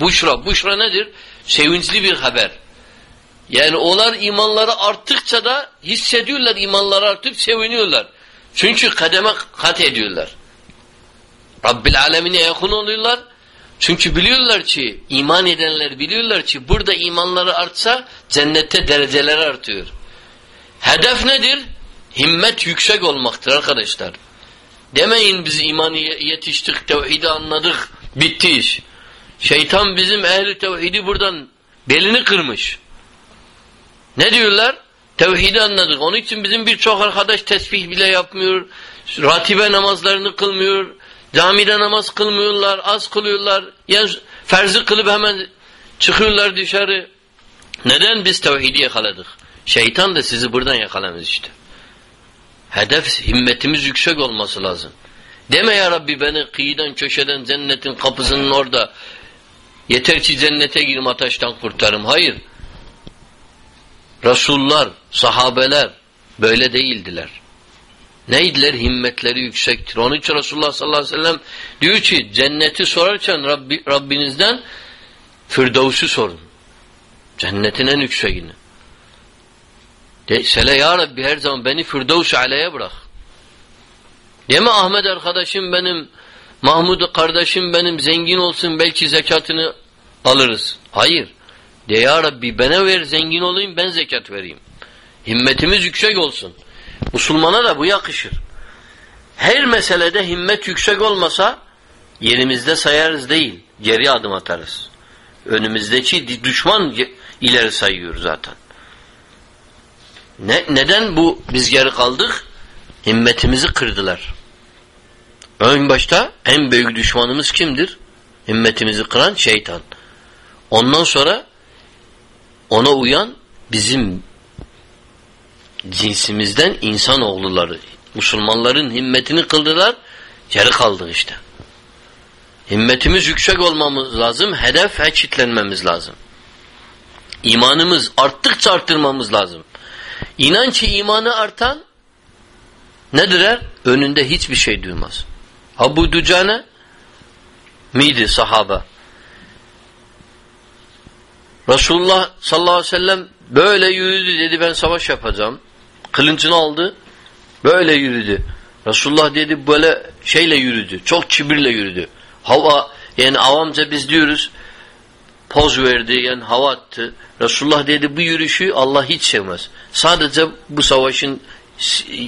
Buşra. Buşra nedir? Sevinçli bir haber. Yani onlar imanları arttıkça da hissediyorlar imanları artıp seviniyorlar. Çünkü kademe kat ediyorlar. Rabbil alemine yakın oluyorlar. Çünkü biliyorlar ki iman edenler biliyorlar ki burada imanları artsa cennette dereceler artıyor. Hedef nedir? Himmet yüksek olmaktır arkadaşlar. Demeyin biz imanı yetiştik, tevhidi anladık, bitti iş. Şeytan bizim ehli tevhidi buradan belini kırmış. Ne diyorlar? Tevhidi anladık. Onun için bizim birçok arkadaş tesbih bile yapmıyor, ratibe namazlarını kılmıyor, camide namaz kılmıyorlar, az kılıyorlar, yani ferzi kılıp hemen çıkıyorlar dışarı. Neden biz tevhidi yakaladık? Şeytan da sizi buradan yakalamış işte. Hedef, himmetimiz yüksek olması lazım. Deme ya Rabbi beni kıyıdan köşeden cennetin kapısının orada yeter ki cennete girme ateşten kurtarım. Hayır. Resullar, sahabeler böyle değildiler. Neydiler? Himmetleri yüksektir. Onun için Resulullah sallallahu aleyhi ve sellem diyor ki cenneti sorarken Rabbi, Rabbinizden Firdevs'ü sorun. Cennetin en yükseğini. De, Sele ya Rabbi her zaman beni Firdevs aleye bırak. Deme Ahmet arkadaşım benim, Mahmud kardeşim benim zengin olsun belki zekatını alırız. Hayır. De ya Rabbi bana ver zengin olayım ben zekat vereyim. Himmetimiz yüksek olsun. Müslümana da bu yakışır. Her meselede himmet yüksek olmasa yerimizde sayarız değil, geri adım atarız. Önümüzdeki düşman ileri sayıyor zaten. Ne, neden bu biz geri kaldık? Himmetimizi kırdılar. Ön başta en büyük düşmanımız kimdir? Himmetimizi kıran şeytan. Ondan sonra ona uyan bizim cinsimizden insan oğulları. Müslümanların himmetini kıldılar, geri kaldık işte. Himmetimiz yüksek olmamız lazım, hedef eşitlenmemiz lazım. İmanımız arttıkça arttırmamız lazım. İnan ki imanı artan nedir? Önünde hiçbir şey duymaz. Abu Ducane miydi sahaba? Resulullah sallallahu aleyhi ve sellem böyle yürüdü dedi ben savaş yapacağım. Kılıncını aldı. Böyle yürüdü. Resulullah dedi böyle şeyle yürüdü. Çok kibirle yürüdü. Hava yani avamca biz diyoruz poz verdi yani hava attı. Resulullah dedi bu yürüyüşü Allah hiç sevmez. Sadece bu savaşın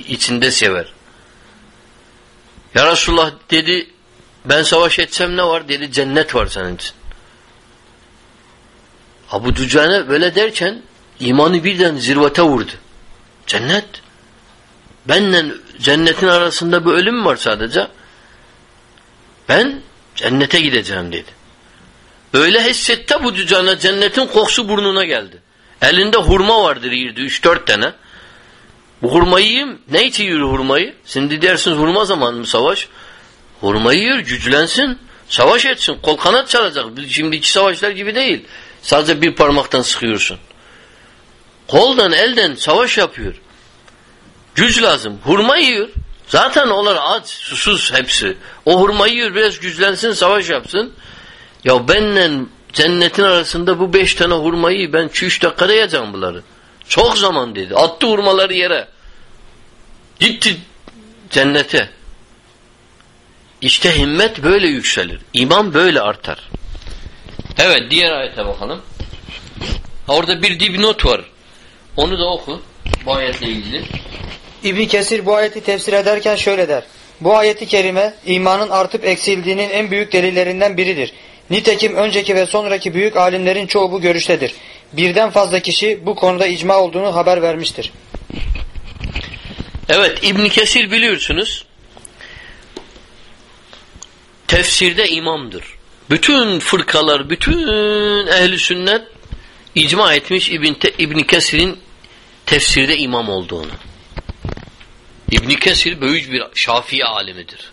içinde sever. Ya Resulullah dedi ben savaş etsem ne var? Dedi cennet var senin için. Abu Ducane böyle derken imanı birden zirvete vurdu. Cennet. Benle cennetin arasında bir ölüm var sadece. Ben cennete gideceğim dedi. Öyle hissetti bu cana cennetin kokusu burnuna geldi. Elinde hurma vardır yirdi üç dört tane. Bu hurmayı yiyeyim. Ne için yiyor hurmayı? Şimdi dersiniz hurma zamanı mı savaş? Hurmayı yiyor, güçlensin. Savaş etsin. Kol kanat çalacak. Şimdiki savaşlar gibi değil. Sadece bir parmaktan sıkıyorsun. Koldan, elden savaş yapıyor. Güç lazım. Hurma yiyor. Zaten onlar aç, susuz hepsi. O hurmayı yiyor biraz güçlensin, savaş yapsın. Ya benle cennetin arasında bu beş tane hurmayı ben şu üç dakikada yiyeceğim bunları. Çok zaman dedi. Attı hurmaları yere. Gitti cennete. İşte himmet böyle yükselir. İman böyle artar. Evet diğer ayete bakalım. Orada bir dipnot var. Onu da oku. Bu ayetle ilgili. İbn Kesir bu ayeti tefsir ederken şöyle der. Bu ayeti kerime imanın artıp eksildiğinin en büyük delillerinden biridir. Nitekim önceki ve sonraki büyük alimlerin çoğu bu görüştedir. Birden fazla kişi bu konuda icma olduğunu haber vermiştir. Evet İbn Kesir biliyorsunuz tefsirde imamdır. Bütün fırkalar, bütün ehli sünnet icma etmiş İbn, İbn Kesir'in tefsirde imam olduğunu. İbn Kesir büyük bir Şafii alimidir.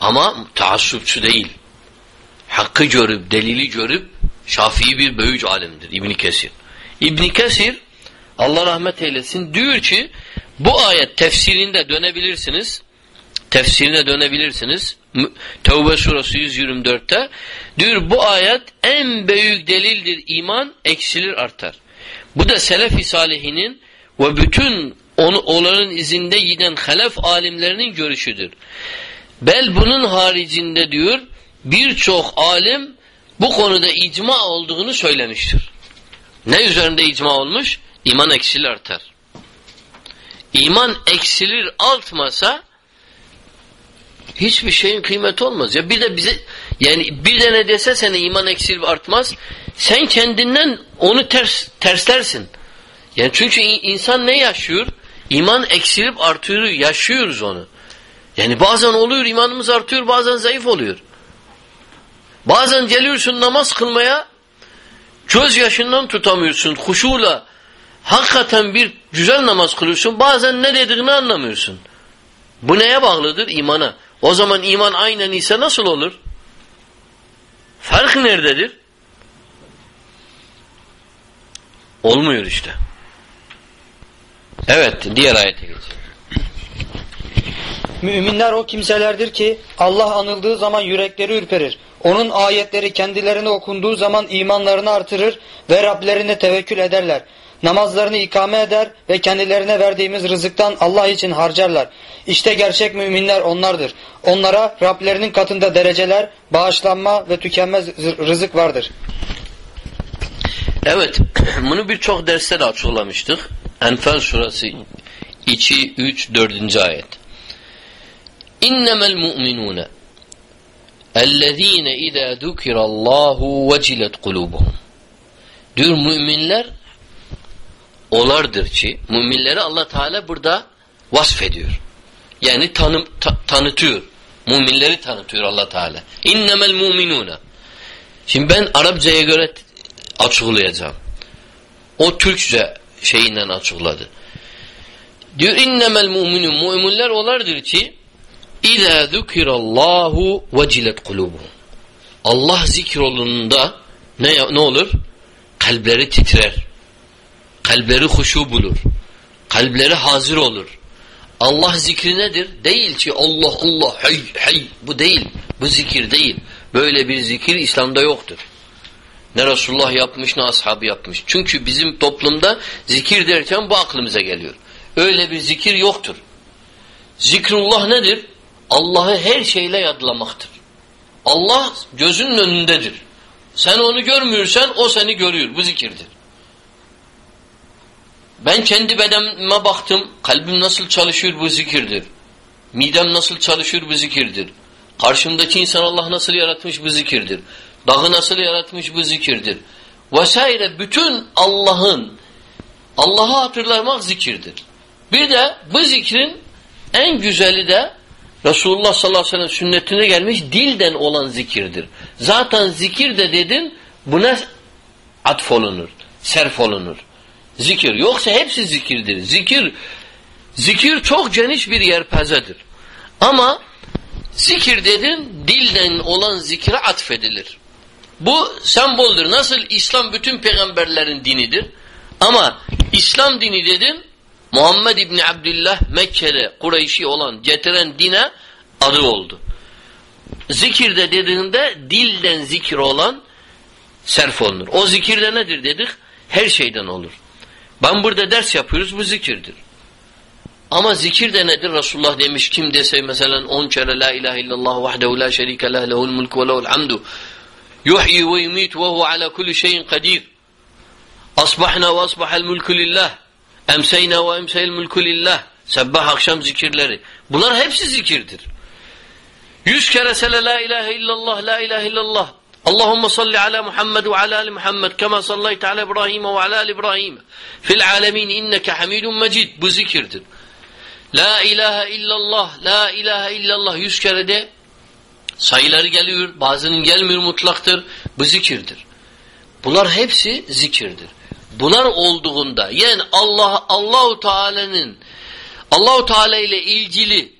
Ama taassupçu değil. Hakkı görüp, delili görüp Şafii bir büyük alimdir İbn Kesir. İbn Kesir Allah rahmet eylesin diyor ki bu ayet tefsirinde dönebilirsiniz. Tefsirine dönebilirsiniz. Tevbe suresi 124'te diyor bu ayet en büyük delildir iman eksilir artar. Bu da selef-i salihinin ve bütün onu, onların izinde giden halef alimlerinin görüşüdür. Bel bunun haricinde diyor birçok alim bu konuda icma olduğunu söylemiştir. Ne üzerinde icma olmuş? İman eksilir artar. İman eksilir artmasa hiçbir şeyin kıymeti olmaz. Ya bir de bize yani bir de ne dese sana iman eksilip artmaz. Sen kendinden onu ters terslersin. Yani çünkü insan ne yaşıyor? İman eksilip artıyor, yaşıyoruz onu. Yani bazen oluyor imanımız artıyor, bazen zayıf oluyor. Bazen geliyorsun namaz kılmaya, göz yaşından tutamıyorsun, huşuyla. Hakikaten bir güzel namaz kılıyorsun, bazen ne dediğini anlamıyorsun. Bu neye bağlıdır? İmana. O zaman iman aynen ise nasıl olur? Fark nerededir? Olmuyor işte. Evet, diğer ayete geçelim. Müminler o kimselerdir ki Allah anıldığı zaman yürekleri ürperir. Onun ayetleri kendilerine okunduğu zaman imanlarını artırır ve Rablerine tevekkül ederler. Namazlarını ikame eder ve kendilerine verdiğimiz rızıktan Allah için harcarlar. İşte gerçek müminler onlardır. Onlara Rablerinin katında dereceler, bağışlanma ve tükenmez rızık vardır. Evet, <clears throat> bunu birçok derste de açıklamıştık. Enfal suresi 2, 3, 4. ayet. İnnemel mu'minune ellezine izâ zukirallahu vecilet kulubuhum. Diyor müminler olardır ki müminleri Allah Teala burada vasfediyor. Yani tanı, ta, tanıtıyor. Müminleri tanıtıyor Allah Teala. İnnemel mu'minune. Şimdi ben Arapçaya göre açıklayacağım. O Türkçe şeyinden açıkladı. Diyor innemel mu'minun müminler olardır ki İzâ zukirallahu vecilet kulubuhum. Allah zikrolununda ne, ne olur? Kalpleri titrer. Kalpleri huşu bulur. Kalpleri hazır olur. Allah zikri nedir? Değil ki Allah Allah hey hey bu değil. Bu zikir değil. Böyle bir zikir İslam'da yoktur. Ne Resulullah yapmış ne ashabı yapmış. Çünkü bizim toplumda zikir derken bu aklımıza geliyor. Öyle bir zikir yoktur. Zikrullah nedir? Allah'ı her şeyle yadlamaktır. Allah gözünün önündedir. Sen onu görmüyorsan o seni görüyor. Bu zikirdir. Ben kendi bedenime baktım. Kalbim nasıl çalışıyor bu zikirdir. Midem nasıl çalışıyor bu zikirdir. Karşımdaki insan Allah nasıl yaratmış bu zikirdir. Dağı nasıl yaratmış bu zikirdir. Vesaire bütün Allah'ın Allah'ı hatırlamak zikirdir. Bir de bu zikrin en güzeli de Resulullah sallallahu aleyhi ve sellem sünnetine gelmiş dilden olan zikirdir. Zaten zikir de dedin buna atfolunur, serfolunur. Zikir. Yoksa hepsi zikirdir. Zikir zikir çok geniş bir yerpezedir. Ama zikir dedin dilden olan zikre atfedilir. Bu semboldür. Nasıl İslam bütün peygamberlerin dinidir. Ama İslam dini dedin Muhammed İbni Abdullah Mekke'de Kureyşi olan getiren dine adı oldu. zikirde dediğinde dilden zikir olan serf olunur. O zikirde nedir dedik? Her şeyden olur. Ben burada ders yapıyoruz bu zikirdir. Ama zikir de nedir? Resulullah demiş kim dese mesela on kere la ilahe illallah vahdehu la şerike leh lehul mulku ve lehul hamdu yuhyi ve yumit ve huve ala kulli şeyin kadir asbahna ve asbahal mulku lillah emseyna ve emseyil mulku lillah sebbah akşam zikirleri bunlar hepsi zikirdir. Yüz kere sele la ilahe illallah la ilahe illallah Allahümme salli ala Muhammed ve ala ali Muhammed kema sallayte ala İbrahim ve ala ali İbrahim fil alemin inneke hamidun mecid bu zikirdir. La ilahe illallah, la ilahe illallah yüz kere de sayıları geliyor, bazının gelmiyor mutlaktır. Bu zikirdir. Bunlar hepsi zikirdir. Bunlar olduğunda yani Allah Allahu Teala'nın Allahu Teala ile ilgili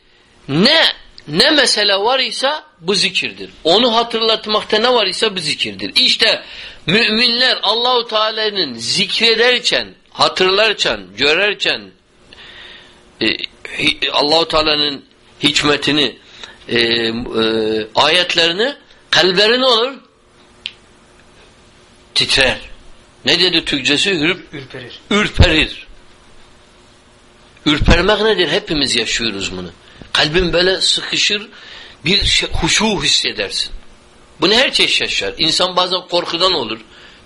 ne ne mesele var ise bu zikirdir. Onu hatırlatmakta ne var ise bu zikirdir. İşte müminler Allahu Teala'nın zikrederken, hatırlarken, görerken e, Allahu Teala'nın hikmetini e, e, ayetlerini kalpleri olur? Titrer. Ne dedi Türkçesi? Ürp, Ürperir. Ürperir. Ürpermek nedir? Hepimiz yaşıyoruz bunu. Kalbin böyle sıkışır, bir şey, huşu hissedersin. Bunu her şey yaşar. İnsan bazen korkudan olur.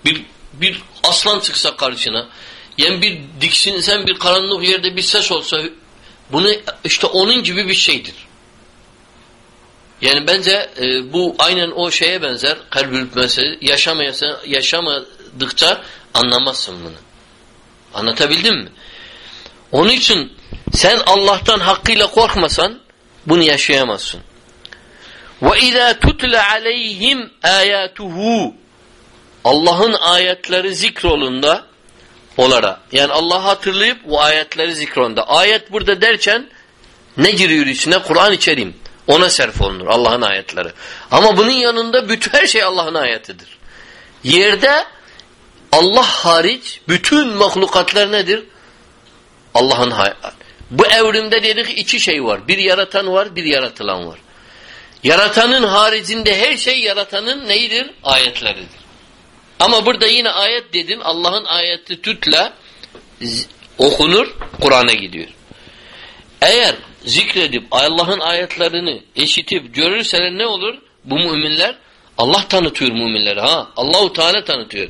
Bir bir aslan çıksa karşına, yani bir diksinsen bir karanlık yerde bir ses olsa bunu işte onun gibi bir şeydir. Yani bence e, bu aynen o şeye benzer. Kalp ürpmesi. Yaşamayasa, yaşamadıkça anlamazsın bunu. Anlatabildim mi? Onun için sen Allah'tan hakkıyla korkmasan bunu yaşayamazsın. Ve izâ tutle aleyhim âyâtuhu Allah'ın ayetleri zikrolunda olara. Yani Allah hatırlayıp bu ayetleri zikronda. Ayet burada derken ne giriyor içine? Kur'an içerim. Ona serf olunur Allah'ın ayetleri. Ama bunun yanında bütün her şey Allah'ın ayetidir. Yerde Allah hariç bütün mahlukatlar nedir? Allah'ın. Bu evrimde dedik iki şey var. Bir yaratan var, bir yaratılan var. Yaratanın haricinde her şey yaratanın neyidir? Ayetleridir. Ama burada yine ayet dedin Allah'ın ayeti tütle okunur Kur'an'a gidiyor. Eğer zikredip Allah'ın ayetlerini eşitip görürseler ne olur? Bu müminler Allah tanıtıyor müminleri ha. Allahu Teala tanıtıyor.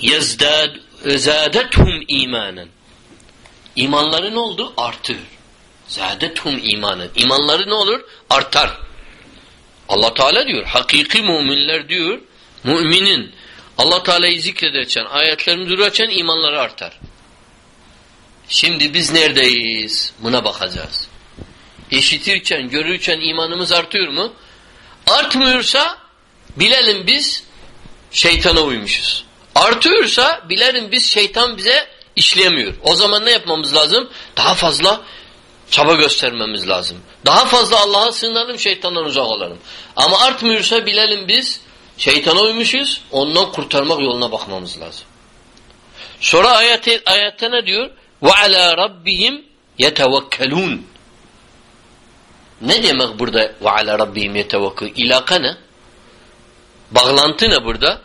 Yezdad zadethum imanen. İmanları ne oldu? Artır. Zadethum imanen. İmanları ne olur? Artar. Allah Teala diyor. Hakiki müminler diyor Müminin Allah Teala'yı zikrederken, ayetlerini durarken imanları artar. Şimdi biz neredeyiz? Buna bakacağız. Eşitirken, görürken imanımız artıyor mu? Artmıyorsa bilelim biz şeytana uymuşuz. Artıyorsa bilelim biz şeytan bize işleyemiyor. O zaman ne yapmamız lazım? Daha fazla çaba göstermemiz lazım. Daha fazla Allah'a sığınalım, şeytandan uzak olalım. Ama artmıyorsa bilelim biz Şeytana uymuşuz, ondan kurtarmak yoluna bakmamız lazım. Sonra ayet, ayette ne diyor? وَعَلَى رَبِّهِمْ يَتَوَكَّلُونَ Ne demek burada وَعَلَى رَبِّهِمْ يَتَوَكَّلُونَ İlaka ne? Bağlantı ne burada?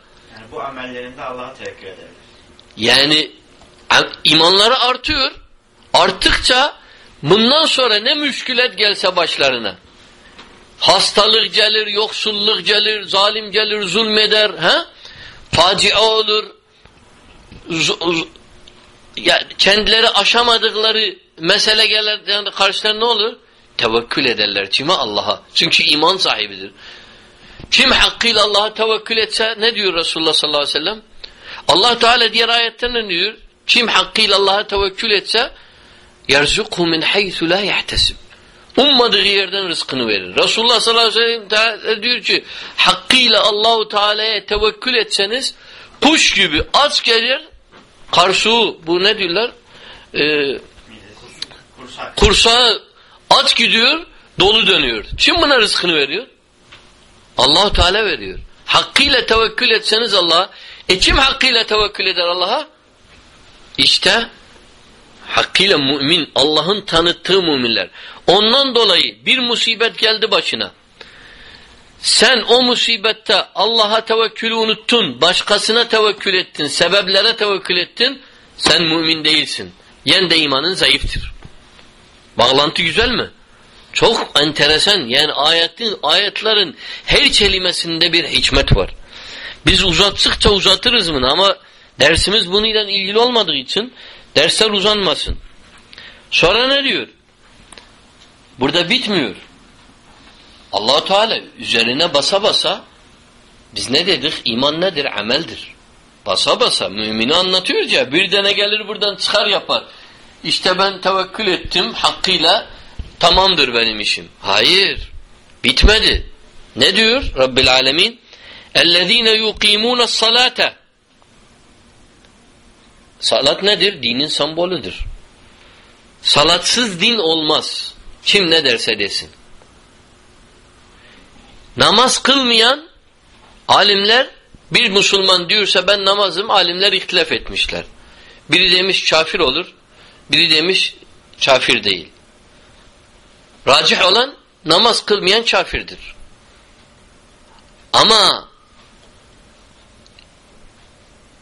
Bu amellerinde Allah'a tevekkül ederler. Yani imanları artıyor. Arttıkça bundan sonra ne müşkület gelse başlarına Hastalık gelir, yoksulluk gelir, zalim gelir, zulmeder, he? facia olur. Ya, kendileri aşamadıkları mesele gelir, yani karşılarına ne olur? Tevekkül ederler. Kime? Allah'a. Çünkü iman sahibidir. Kim hakkıyla Allah'a tevekkül etse ne diyor Resulullah sallallahu aleyhi ve sellem? Allah Teala diğer ayette ne diyor? Kim hakkıyla Allah'a tevekkül etse yerzukhu min haythu la yahtasib. Ummadığı yerden rızkını verir. Resulullah sallallahu aleyhi ve sellem diyor ki hakkıyla Allahu Teala'ya tevekkül etseniz kuş gibi aç gelir karsu bu ne diyorlar? Ee, kursağı aç gidiyor dolu dönüyor. Kim buna rızkını veriyor? Allahu Teala veriyor. Hakkıyla tevekkül etseniz Allah'a e kim hakkıyla tevekkül eder Allah'a? İşte hakkıyla mümin, Allah'ın tanıttığı müminler. Ondan dolayı bir musibet geldi başına. sen o musibette Allah'a tevekkülü unuttun, başkasına tevekkül ettin, sebeplere tevekkül ettin, sen mümin değilsin. Yen de imanın zayıftır. Bağlantı güzel mi? Çok enteresan. Yani ayetin, ayetlerin her kelimesinde bir hikmet var. Biz uzattıkça uzatırız bunu ama dersimiz bununla ilgili olmadığı için dersler uzanmasın. Sonra ne diyor? Burada bitmiyor. allah Teala üzerine basa basa biz ne dedik? İman nedir? Ameldir. Basa basa mümini anlatıyor ya bir tane gelir buradan çıkar yapar. İşte ben tevekkül ettim hakkıyla tamamdır benim işim. Hayır. Bitmedi. Ne diyor Rabbil Alemin? اَلَّذ۪ينَ يُقِيمُونَ الصَّلَاةَ Salat nedir? Dinin sembolüdür. Salatsız din olmaz. Kim ne derse desin. Namaz kılmayan alimler bir Müslüman diyorsa ben namazım alimler ihtilaf etmişler. Biri demiş kafir olur, biri demiş kafir değil. Racih olan namaz kılmayan kafirdir. Ama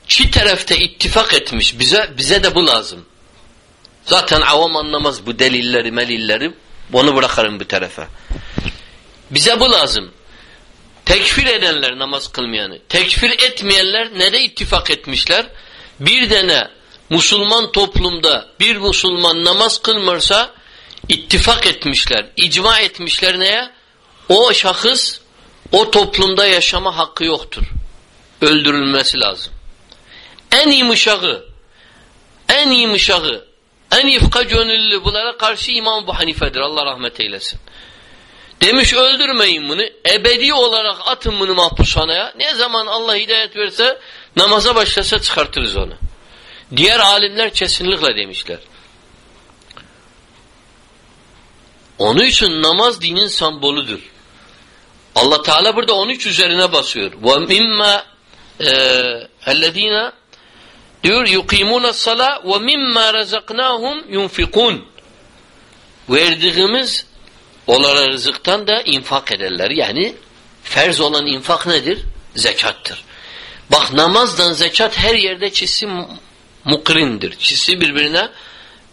çi tarafta ittifak etmiş bize bize de bu lazım. Zaten avam anlamaz bu delilleri melilleri onu bırakarım bu tarafa. Bize bu lazım. Tekfir edenler namaz kılmayanı. Tekfir etmeyenler ne de ittifak etmişler? Bir dene Müslüman toplumda bir Müslüman namaz kılmırsa ittifak etmişler, icma etmişler neye? O şahıs o toplumda yaşama hakkı yoktur. Öldürülmesi lazım. En iyi müşağı, en iyi müşağı, en ifka gönüllü bunlara karşı İmam Ebu Hanife'dir. Allah rahmet eylesin. Demiş öldürmeyin bunu. Ebedi olarak atın bunu mahpushaneye. Ne zaman Allah hidayet verse namaza başlasa çıkartırız onu. Diğer alimler kesinlikle demişler. Onun için namaz dinin sembolüdür. Allah Teala burada 13 üzerine basıyor. Ve mimma ellezina diyor yukimuna sala ve mimma razaknahum yunfikun. Verdiğimiz onlara rızıktan da infak ederler. Yani ferz olan infak nedir? Zekattır. Bak namazdan zekat her yerde çizsi mukrindir. Çizsi birbirine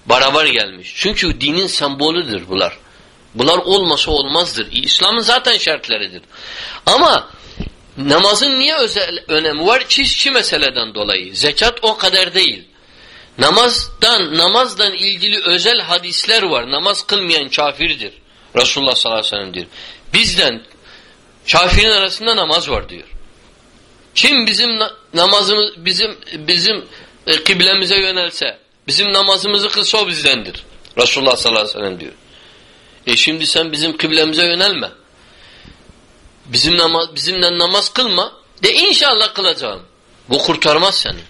beraber gelmiş. Çünkü dinin sembolüdür bunlar. Bunlar olmasa olmazdır. İslam'ın zaten şartlarıdır. Ama namazın niye özel önemi var? Çizki meseleden dolayı. Zekat o kadar değil. Namazdan, namazdan ilgili özel hadisler var. Namaz kılmayan kafirdir. Resulullah sallallahu aleyhi ve sellem diyor. Bizden kafirin arasında namaz var diyor. Kim bizim namazımız bizim bizim e, kıblemize yönelse, bizim namazımızı kılsa o bizdendir. Resulullah sallallahu aleyhi ve sellem diyor. E şimdi sen bizim kıblemize yönelme. Bizim namaz, bizimle namaz kılma. De inşallah kılacağım. Bu kurtarmaz seni.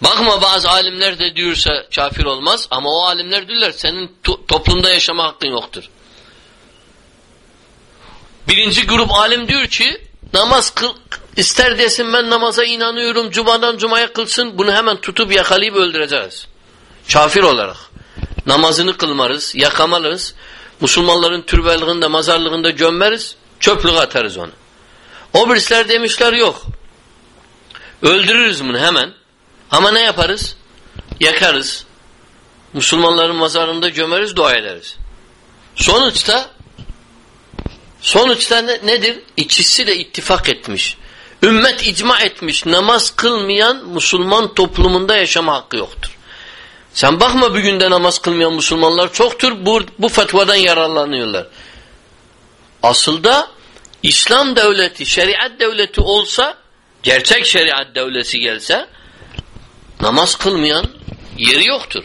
Bakma bazı alimler de diyorsa kafir olmaz ama o alimler diyorlar senin to toplumda yaşama hakkın yoktur. Birinci grup alim diyor ki namaz kıl, ister desin ben namaza inanıyorum cumadan cumaya kılsın bunu hemen tutup yakalayıp öldüreceğiz. Kafir olarak. Namazını kılmarız, yakamalıyız. Müslümanların türbelığında, mazarlığında gömmeriz, çöplüğe atarız onu. O birisler demişler yok. Öldürürüz bunu hemen. Ama ne yaparız? Yakarız. Müslümanların mazarında gömeriz, dua ederiz. Sonuçta sonuçta ne, nedir? İkisi de ittifak etmiş. Ümmet icma etmiş. Namaz kılmayan Müslüman toplumunda yaşama hakkı yoktur. Sen bakma bugün de namaz kılmayan Müslümanlar çoktur. Bu, bu fetvadan yararlanıyorlar. Aslında İslam devleti, şeriat devleti olsa, gerçek şeriat devleti gelse, namaz kılmayan yeri yoktur.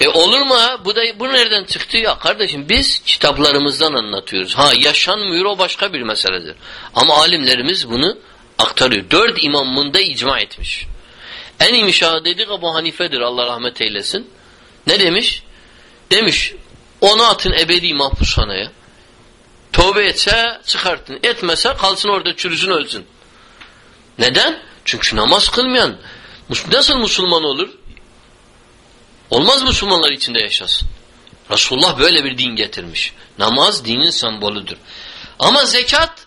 E olur mu ha? Bu da bu nereden çıktı ya kardeşim? Biz kitaplarımızdan anlatıyoruz. Ha yaşanmıyor o başka bir meseledir. Ama alimlerimiz bunu aktarıyor. Dört imam bunda icma etmiş. En iyi müşahededik Ebu Hanife'dir Allah rahmet eylesin. Ne demiş? Demiş onu atın ebedi mahpushaneye. Tövbe etse çıkartın. Etmese kalsın orada çürüsün ölsün. Neden? Çünkü namaz kılmayan nasıl Müslüman olur? Olmaz Müslümanlar içinde yaşasın. Resulullah böyle bir din getirmiş. Namaz dinin sembolüdür. Ama zekat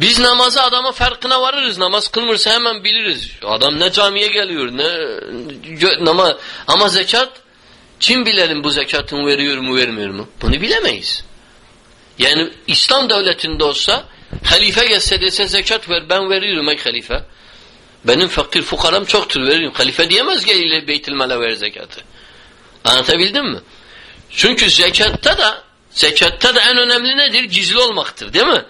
biz namazı adama farkına varırız. Namaz kılmırsa hemen biliriz. Adam ne camiye geliyor ne nama ama zekat kim bilelim bu zekatını veriyor mu vermiyor mu? Bunu bilemeyiz. Yani İslam devletinde olsa halife gelse dese zekat ver ben veriyorum ey halife. Benim fakir fukaram çoktur veriyorum. Halife diyemez gel beytilmale ver zekatı. Anlatabildim mi? Çünkü zekatta da zekatta da en önemli nedir? Gizli olmaktır değil mi?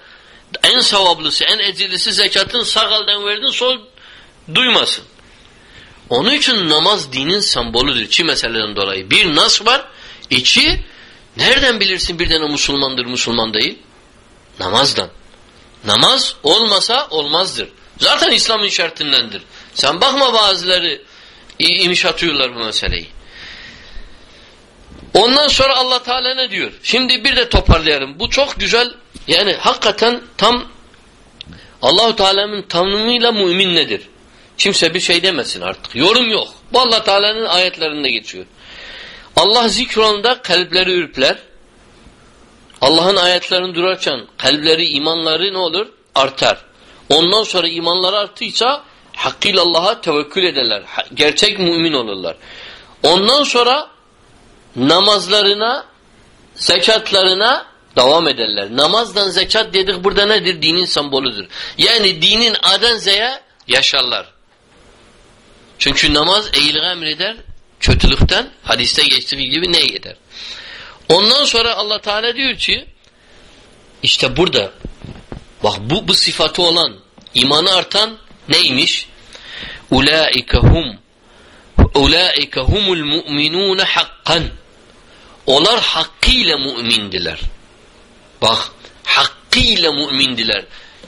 En savablısı, en ecirlisi zekatın sağ elden verdin sol duymasın. Onun için namaz dinin sembolüdür. İki meseleden dolayı. Bir nas var. İki, nereden bilirsin bir tane Müslümandır, Müslüman değil? Namazdan. Namaz olmasa olmazdır. Zaten İslam'ın şartındandır. Sen bakma bazıları imiş atıyorlar bu meseleyi. Ondan sonra Allah Teala ne diyor? Şimdi bir de toparlayalım. Bu çok güzel. Yani hakikaten tam Allahu Teala'nın tanımıyla mümin nedir? Kimse bir şey demesin artık. Yorum yok. Bu Allah Teala'nın ayetlerinde geçiyor. Allah zikronda kalpleri ürpler. Allah'ın ayetlerini durarken kalpleri, imanları ne olur? Artar. Ondan sonra imanları arttıysa hakkıyla Allah'a tevekkül ederler. Gerçek mümin olurlar. Ondan sonra namazlarına, zekatlarına devam ederler. Namazdan zekat dedik burada nedir? Dinin sembolüdür. Yani dinin A'dan Z'ye yaşarlar. Çünkü namaz iyiliği emreder, kötülükten hadiste geçtiği gibi ne eder? Ondan sonra Allah Teala diyor ki işte burada bak bu bu sıfatı olan imanı artan neymiş? Ulaike hum ulaike humul mu'minun hakkan onlar hakkıyla mümindiler. Bak hakkıyla mümindiler.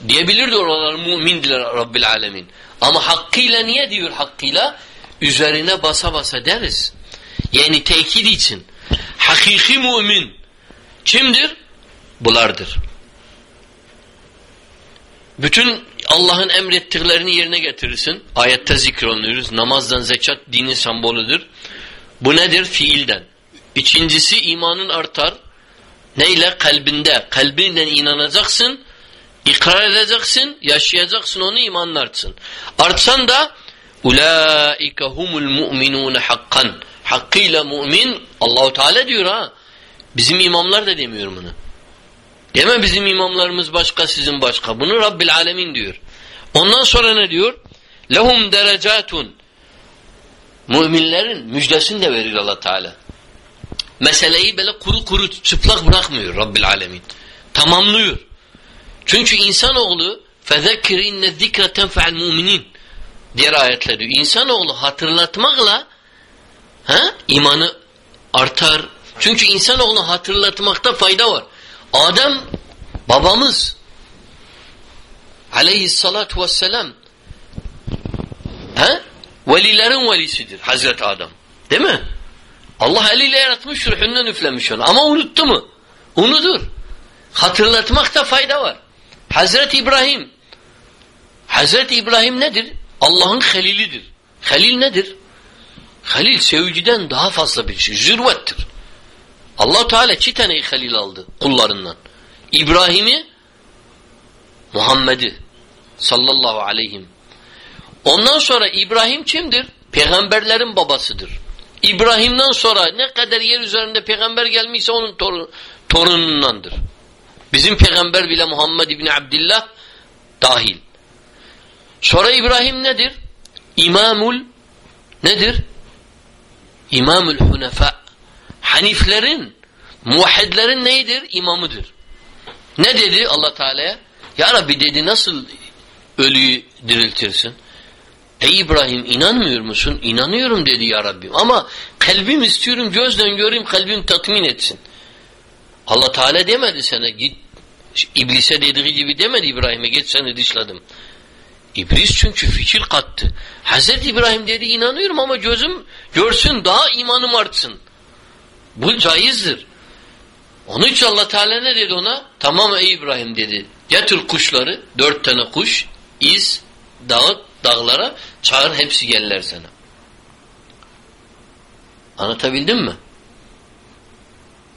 Diyebilirdi oralar mümindiler Rabbil Alemin. Ama hakkıyla niye diyor hakkıyla? Üzerine basa basa deriz. Yani tekid için. Hakiki mümin kimdir? Bulardır. Bütün Allah'ın emrettiklerini yerine getirirsin. Ayette zikrolunuyoruz. Namazdan zekat dinin sembolüdür. Bu nedir? Fiilden. İkincisi imanın artar. Neyle? Kalbinde. Kalbinle inanacaksın. ikrar edeceksin. Yaşayacaksın onu imanla artsın. Artsan da ulaike humul mu'minun hakkan. Hakkıyla mümin Allahu Teala diyor ha. Bizim imamlar da demiyor bunu. Deme bizim imamlarımız başka sizin başka. Bunu Rabbil Alemin diyor. Ondan sonra ne diyor? Lehum derecatun. Müminlerin müjdesini de veriyor Allah Teala Meseleyi böyle kuru kuru çıplak bırakmıyor Rabbil Alemin. Tamamlıyor. Çünkü insanoğlu فَذَكِّرْ اِنَّ الذِّكْرَ تَنْفَعَ الْمُؤْمِنِينَ Diğer ayetler diyor. İnsanoğlu hatırlatmakla ha, imanı artar. Çünkü insanoğlu hatırlatmakta fayda var. Adem babamız aleyhissalatu vesselam he? velilerin velisidir Hazreti Adam. Değil mi? Allah eliyle yaratmış, ruhundan üflemiş onu. Ama unuttu mu? Unutur. Hatırlatmakta fayda var. Hazreti İbrahim Hazreti İbrahim nedir? Allah'ın halilidir. Halil nedir? Halil sevgiden daha fazla bir şey. Zürvettir. allah Teala iki tane halil aldı kullarından. İbrahim'i Muhammed'i sallallahu aleyhim. Ondan sonra İbrahim kimdir? Peygamberlerin babasıdır. İbrahim'den sonra ne kadar yer üzerinde peygamber gelmişse onun torun, torunundandır. Bizim peygamber bile Muhammed İbni Abdillah dahil. Sonra İbrahim nedir? İmamul nedir? İmamul Hunefa. Haniflerin, muvahhidlerin neydir? İmamıdır. Ne dedi Allah Teala'ya? Ya Rabbi dedi nasıl ölüyü diriltirsin? Ey İbrahim inanmıyor musun? İnanıyorum dedi ya Rabbim. Ama kalbim istiyorum gözden göreyim kalbim tatmin etsin. Allah Teala demedi sana git İblise dediği gibi demedi İbrahim'e git seni dışladım. İblis çünkü fikir kattı. Hazreti İbrahim dedi inanıyorum ama gözüm görsün daha imanım artsın. Bu caizdir. Onun için Allah Teala ne dedi ona? Tamam ey İbrahim dedi. Getir kuşları, dört tane kuş, iz, dağıt dağlara, çağır hepsi gelirler sana. Anlatabildim mi?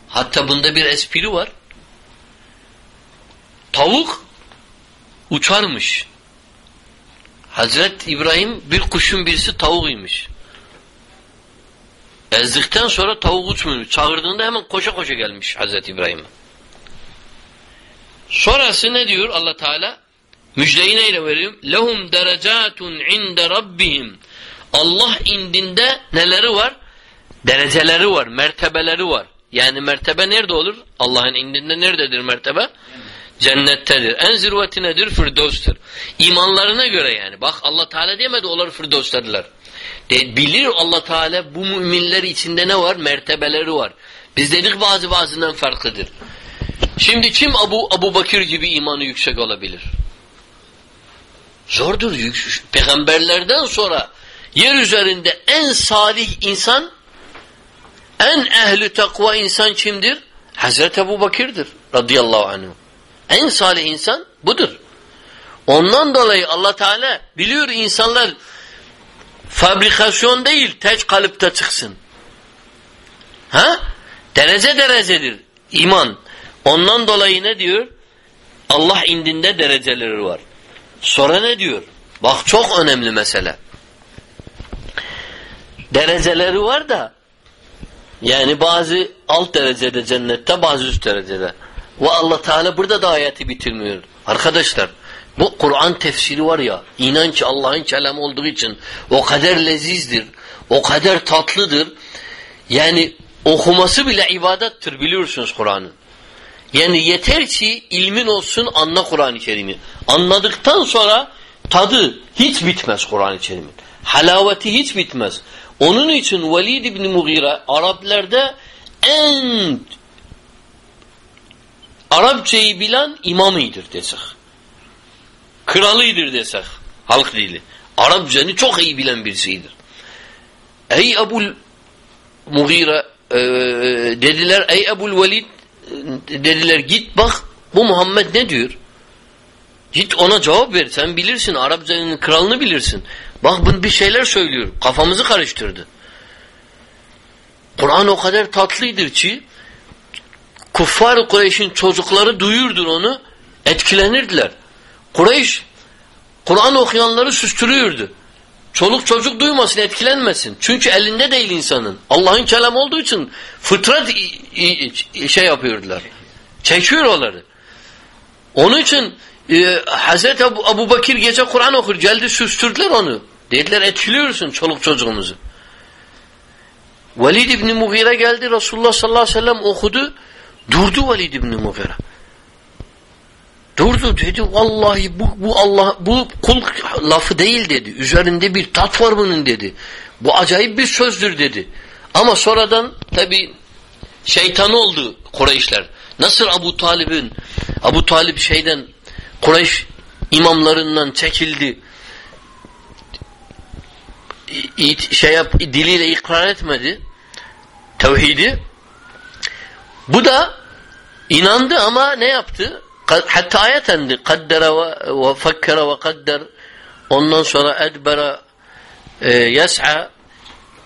Hatta bunda bir espri var. Tavuk uçarmış. Hazret İbrahim bir kuşun birisi tavuğuymuş. Ezdikten sonra tavuk uçmuyor. Çağırdığında hemen koşa koşa gelmiş Hazreti İbrahim'e. Sonrası ne diyor Allah Teala? Müjdeyi neyle veriyorum? Lehum derecatun inde rabbihim. Allah indinde neleri var? Dereceleri var, mertebeleri var. Yani mertebe nerede olur? Allah'ın indinde nerededir mertebe? Cennettedir. En zirveti nedir? Firdevs'tir. İmanlarına göre yani. Bak Allah Teala demedi onlar Firdevs'tediler. De, bilir Allah Teala bu müminler içinde ne var? Mertebeleri var. Biz dedik bazı bazından farklıdır. Şimdi kim Abu Abu Bakır gibi imanı yüksek olabilir? Zordur. Peygamberlerden sonra yer üzerinde en salih insan en ehli takva insan kimdir? Hazreti Ebu Bakır'dır radıyallahu anh. En salih insan budur. Ondan dolayı Allah Teala biliyor insanlar fabrikasyon değil teç kalıpta çıksın. Ha? Derece derecedir iman. Ondan dolayı ne diyor? Allah indinde dereceleri var. Sonra ne diyor? Bak çok önemli mesele. Dereceleri var da yani bazı alt derecede cennette bazı üst derecede. Ve Allah Teala burada da ayeti bitirmiyor. Arkadaşlar bu Kur'an tefsiri var ya inanç Allah'ın kelamı olduğu için o kadar lezizdir. O kadar tatlıdır. Yani okuması bile ibadettir biliyorsunuz Kur'an'ın. Yani yeter ki ilmin olsun anla Kur'an-ı Kerim'i. Anladıktan sonra tadı hiç bitmez Kur'an-ı Kerim'in. Halaveti hiç bitmez. Onun için Velid ibn Mughira Araplarda en Arapçayı bilen imamıdır desek. Kralıydır desek. Halk dili. Arapçanı çok iyi bilen birisidir. Ey Ebul Mughira e, dediler ey Ebul Velid dediler git bak bu Muhammed ne diyor? Git ona cevap ver. Sen bilirsin. Arapçanın kralını bilirsin. Bak bunu bir şeyler söylüyor. Kafamızı karıştırdı. Kur'an o kadar tatlıydır ki kuffar Kureyş'in çocukları duyurdur onu etkilenirdiler. Kureyş Kur'an okuyanları susturuyordu. Çoluk çocuk duymasın, etkilenmesin. Çünkü elinde değil insanın. Allah'ın kelamı olduğu için fıtrat şey yapıyordular. Çekiyor onları. Onun için e, Hazreti Abu, Abu Bakir gece Kur'an okur. Geldi süstürdüler onu. Dediler etkiliyorsun çoluk çocuğumuzu. Velid İbni Mughire geldi. Resulullah sallallahu aleyhi ve sellem okudu. Durdu Velid İbni Mughire. Durdu dedi vallahi bu, bu Allah bu kul lafı değil dedi. Üzerinde bir tat var bunun dedi. Bu acayip bir sözdür dedi. Ama sonradan tabi şeytan oldu Kureyşler. Nasıl Abu Talib'in Abu Talib şeyden Kureyş imamlarından çekildi. şey yap, diliyle ikrar etmedi. Tevhidi. Bu da inandı ama ne yaptı? Hatta ayet endi. Kaddere ve fekkere ve kadder. Ondan sonra edbere e, yes'a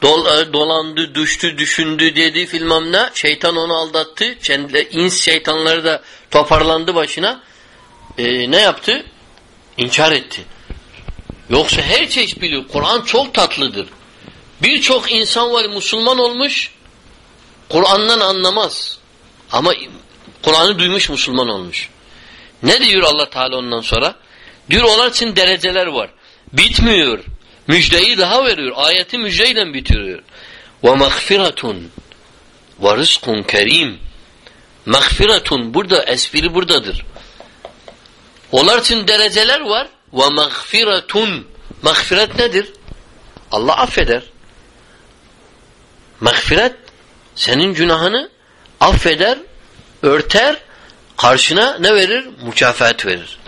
dol, e, dolandı, düştü, düşündü dedi filmem ne. Şeytan onu aldattı. Kendi, ins şeytanları da toparlandı başına. E, ne yaptı? İnkar etti. Yoksa her şey biliyor. Kur'an çok tatlıdır. Birçok insan var Müslüman olmuş Kur'an'dan anlamaz. Ama Kur'an'ı duymuş Müslüman olmuş. Ne diyor Allah Teala ondan sonra? Diyor onlar için dereceler var. Bitmiyor. Müjdeyi daha veriyor. Ayeti müjdeyle bitiriyor. Ve mağfiretun ve rızkun kerim. Mağfiretun burada espri buradadır. Onlar için dereceler var. Ve mağfiretun. Mağfiret nedir? Allah affeder. Mağfiret senin günahını affeder, örter, karşına ne verir? Mükafat verir.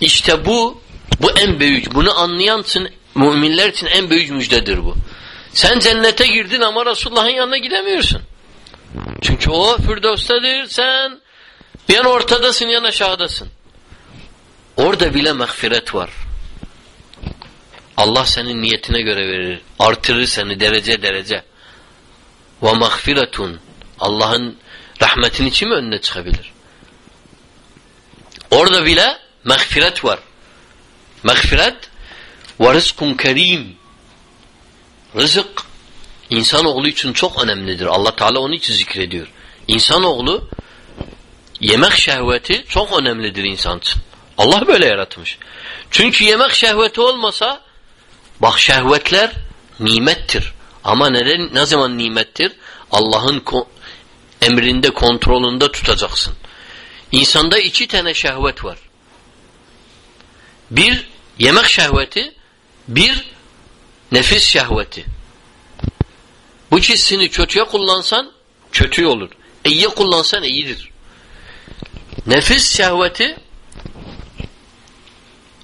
İşte bu bu en büyük. Bunu anlayan için müminler için en büyük müjdedir bu. Sen cennete girdin ama Resulullah'ın yanına gidemiyorsun. Çünkü o Firdevs'tedir. Sen yan ortadasın yan aşağıdasın. Orada bile mağfiret var. Allah senin niyetine göre verir. Artırır seni derece derece. Ve mağfiretun. Allah'ın rahmetin için mi önüne çıkabilir? Orada bile mağfiret var. Mağfiret ve rızkun kerim. Rızık insanoğlu için çok önemlidir. Allah Teala onu için zikrediyor. İnsanoğlu yemek şehveti çok önemlidir insan için. Allah böyle yaratmış. Çünkü yemek şehveti olmasa bak şehvetler nimettir. Ama neden ne zaman nimettir? Allah'ın emrinde, kontrolünde tutacaksın. İnsanda iki tane şehvet var. Bir yemek şehveti, bir nefis şehveti. Bu ikisini kötüye kullansan kötü olur. İyiye kullansan iyidir. Nefis şehveti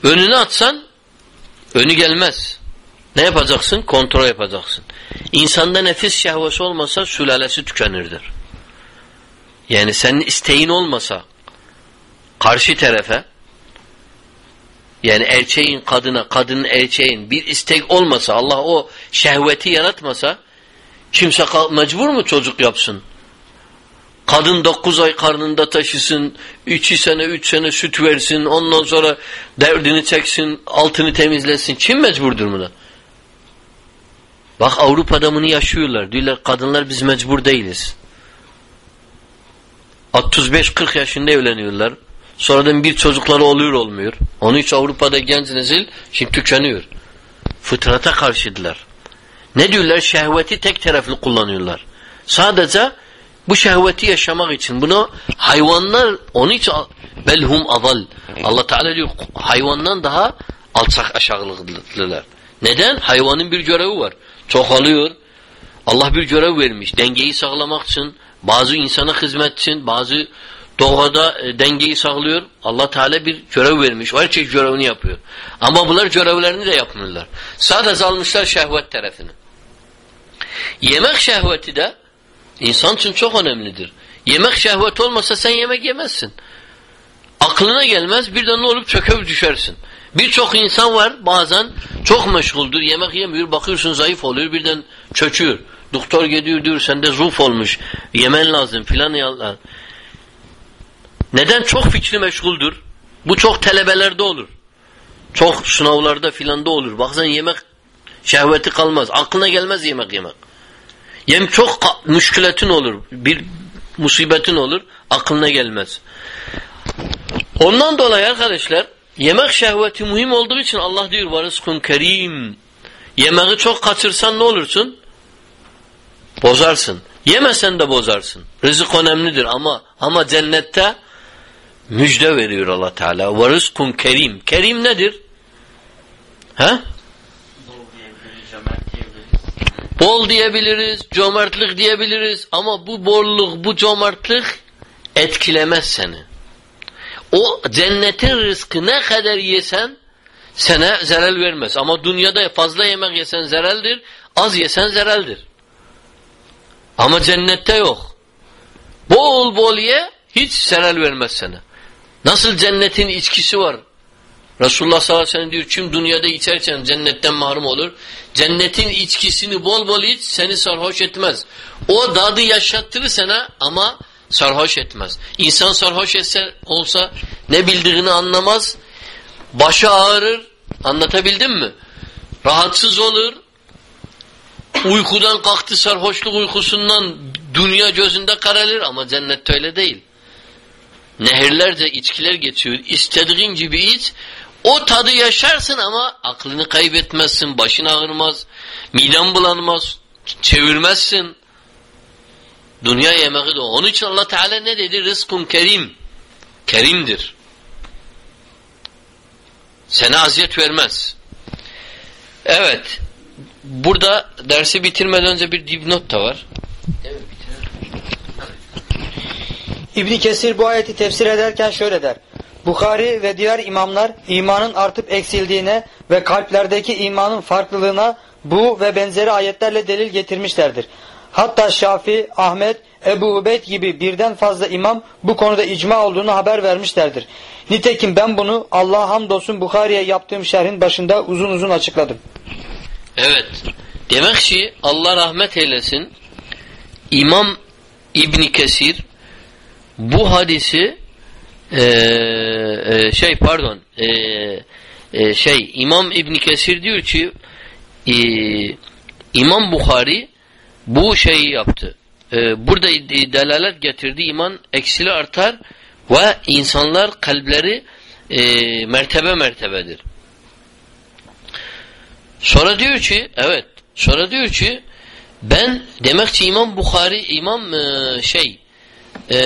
önüne atsan önü gelmez. Ne yapacaksın? Kontrol yapacaksın. İnsanda nefis şehvesi olmasa sülalesi tükenirdir. Yani senin isteğin olmasa karşı tarafa yani erkeğin kadına, kadının erkeğin bir istek olmasa Allah o şehveti yaratmasa kimse mecbur mu çocuk yapsın? Kadın dokuz ay karnında taşısın, iki sene, üç sene süt versin, ondan sonra derdini çeksin, altını temizlesin. Kim mecburdur buna? Bak Avrupa'da bunu yaşıyorlar. Diyorlar kadınlar biz mecbur değiliz. 35-40 yaşında evleniyorlar. Sonradan bir çocukları oluyor olmuyor. Onun için Avrupa'da genç nesil şimdi tükeniyor. Fıtrata karşıdılar. Ne diyorlar? Şehveti tek taraflı kullanıyorlar. Sadece bu şehveti yaşamak için. Bunu hayvanlar onun için belhum aval. Allah Teala diyor hayvandan daha alçak aşağılıklılar. Neden? Hayvanın bir görevi var. Çok alıyor. Allah bir görev vermiş. Dengeyi sağlamak için, bazı insana hizmet için, bazı doğada e, dengeyi sağlıyor. Allah Teala bir görev vermiş. O herkes görevini yapıyor. Ama bunlar görevlerini de yapmıyorlar. Sadece almışlar şehvet tarafını. Yemek şehveti de insan için çok önemlidir. Yemek şehvet olmasa sen yemek yemezsin. Aklına gelmez birden ne olup çöküp düşersin. Birçok insan var bazen çok meşguldür, yemek yemiyor, bakıyorsun zayıf oluyor, birden çöküyor. Doktor gidiyor diyor sende zuf olmuş, yemen lazım filan ya. Neden? Çok fikri meşguldür. Bu çok telebelerde olur. Çok sınavlarda filan da olur. Bazen yemek şehveti kalmaz. Aklına gelmez yemek yemek. Yem çok müşkületin olur. Bir musibetin olur. Aklına gelmez. Ondan dolayı arkadaşlar yemek şehveti mühim olduğu için Allah diyor varızkun kerim. Yemeği çok kaçırsan ne olursun? Bozarsın. Yemesen de bozarsın. Rızık önemlidir ama ama cennette müjde veriyor Allah Teala. Varızkun kerim. Kerim nedir? He? Bol diyebiliriz, cömertlik diyebiliriz ama bu bolluk, bu cömertlik etkilemez seni. O cennetin rızkı ne kadar yesen sana zarar vermez. Ama dünyada fazla yemek yesen zarardır, az yesen zarardır. Ama cennette yok. Bol bol ye, hiç zarar vermez sana. Nasıl cennetin içkisi var? Resulullah sallallahu aleyhi ve sellem diyor kim dünyada içerken cennetten mahrum olur. Cennetin içkisini bol bol iç seni sarhoş etmez. O dadı yaşattırır sana ama sarhoş etmez. İnsan sarhoş etse olsa ne bildiğini anlamaz. Başı ağrır. Anlatabildim mi? Rahatsız olur. Uykudan kalktı sarhoşluk uykusundan dünya gözünde kararır ama cennette öyle değil. Nehirlerce içkiler geçiyor. İstediğin gibi iç. O tadı yaşarsın ama aklını kaybetmezsin, başın ağrımaz, miden bulanmaz, çevirmezsin. Dünya yemeği de o. Onun için Allah Teala ne dedi? Rızkun kerim. Kerimdir. Sana aziyet vermez. Evet. Burada dersi bitirmeden önce bir dipnot da var. İbni Kesir bu ayeti tefsir ederken şöyle der. Bukhari ve diğer imamlar imanın artıp eksildiğine ve kalplerdeki imanın farklılığına bu ve benzeri ayetlerle delil getirmişlerdir. Hatta Şafi, Ahmet, Ebu Ubeyd gibi birden fazla imam bu konuda icma olduğunu haber vermişlerdir. Nitekim ben bunu Allah'a hamdolsun Bukhari'ye yaptığım şerhin başında uzun uzun açıkladım. Evet. Demek ki Allah rahmet eylesin İmam İbni Kesir bu hadisi Ee, e, şey pardon e, e, şey İmam İbn Kesir diyor ki e, İmam Bukhari bu şeyi yaptı. E, burada delalet getirdi iman eksili artar ve insanlar kalpleri e, mertebe mertebedir. Sonra diyor ki evet sonra diyor ki ben demek ki İmam Bukhari İmam e, şey e,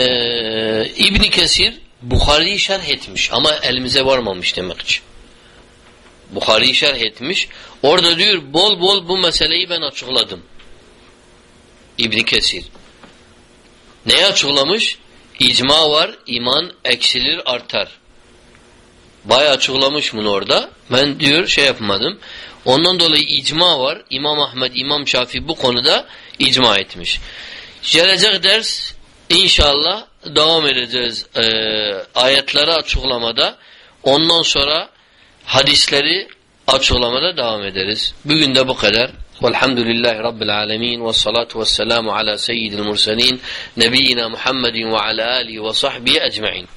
İbn Kesir Bukhari'yi şerh etmiş ama elimize varmamış demek ki. Bukhari'yi şerh etmiş. Orada diyor bol bol bu meseleyi ben açıkladım. İbn Kesir. Neyi açıklamış? İcma var, iman eksilir, artar. Bayağı açıklamış bunu orada. Ben diyor şey yapmadım. Ondan dolayı icma var. İmam Ahmed, İmam Şafii bu konuda icma etmiş. Gelecek ders inşallah devam edeceğiz e, ayetleri açıklamada. Ondan sonra hadisleri açıklamada devam ederiz. Bugün de bu kadar. Velhamdülillahi Rabbil alemin ve salatu ve selamu ala seyyidil murselin nebiyyina Muhammedin ve ala alihi ve sahbihi ecma'in.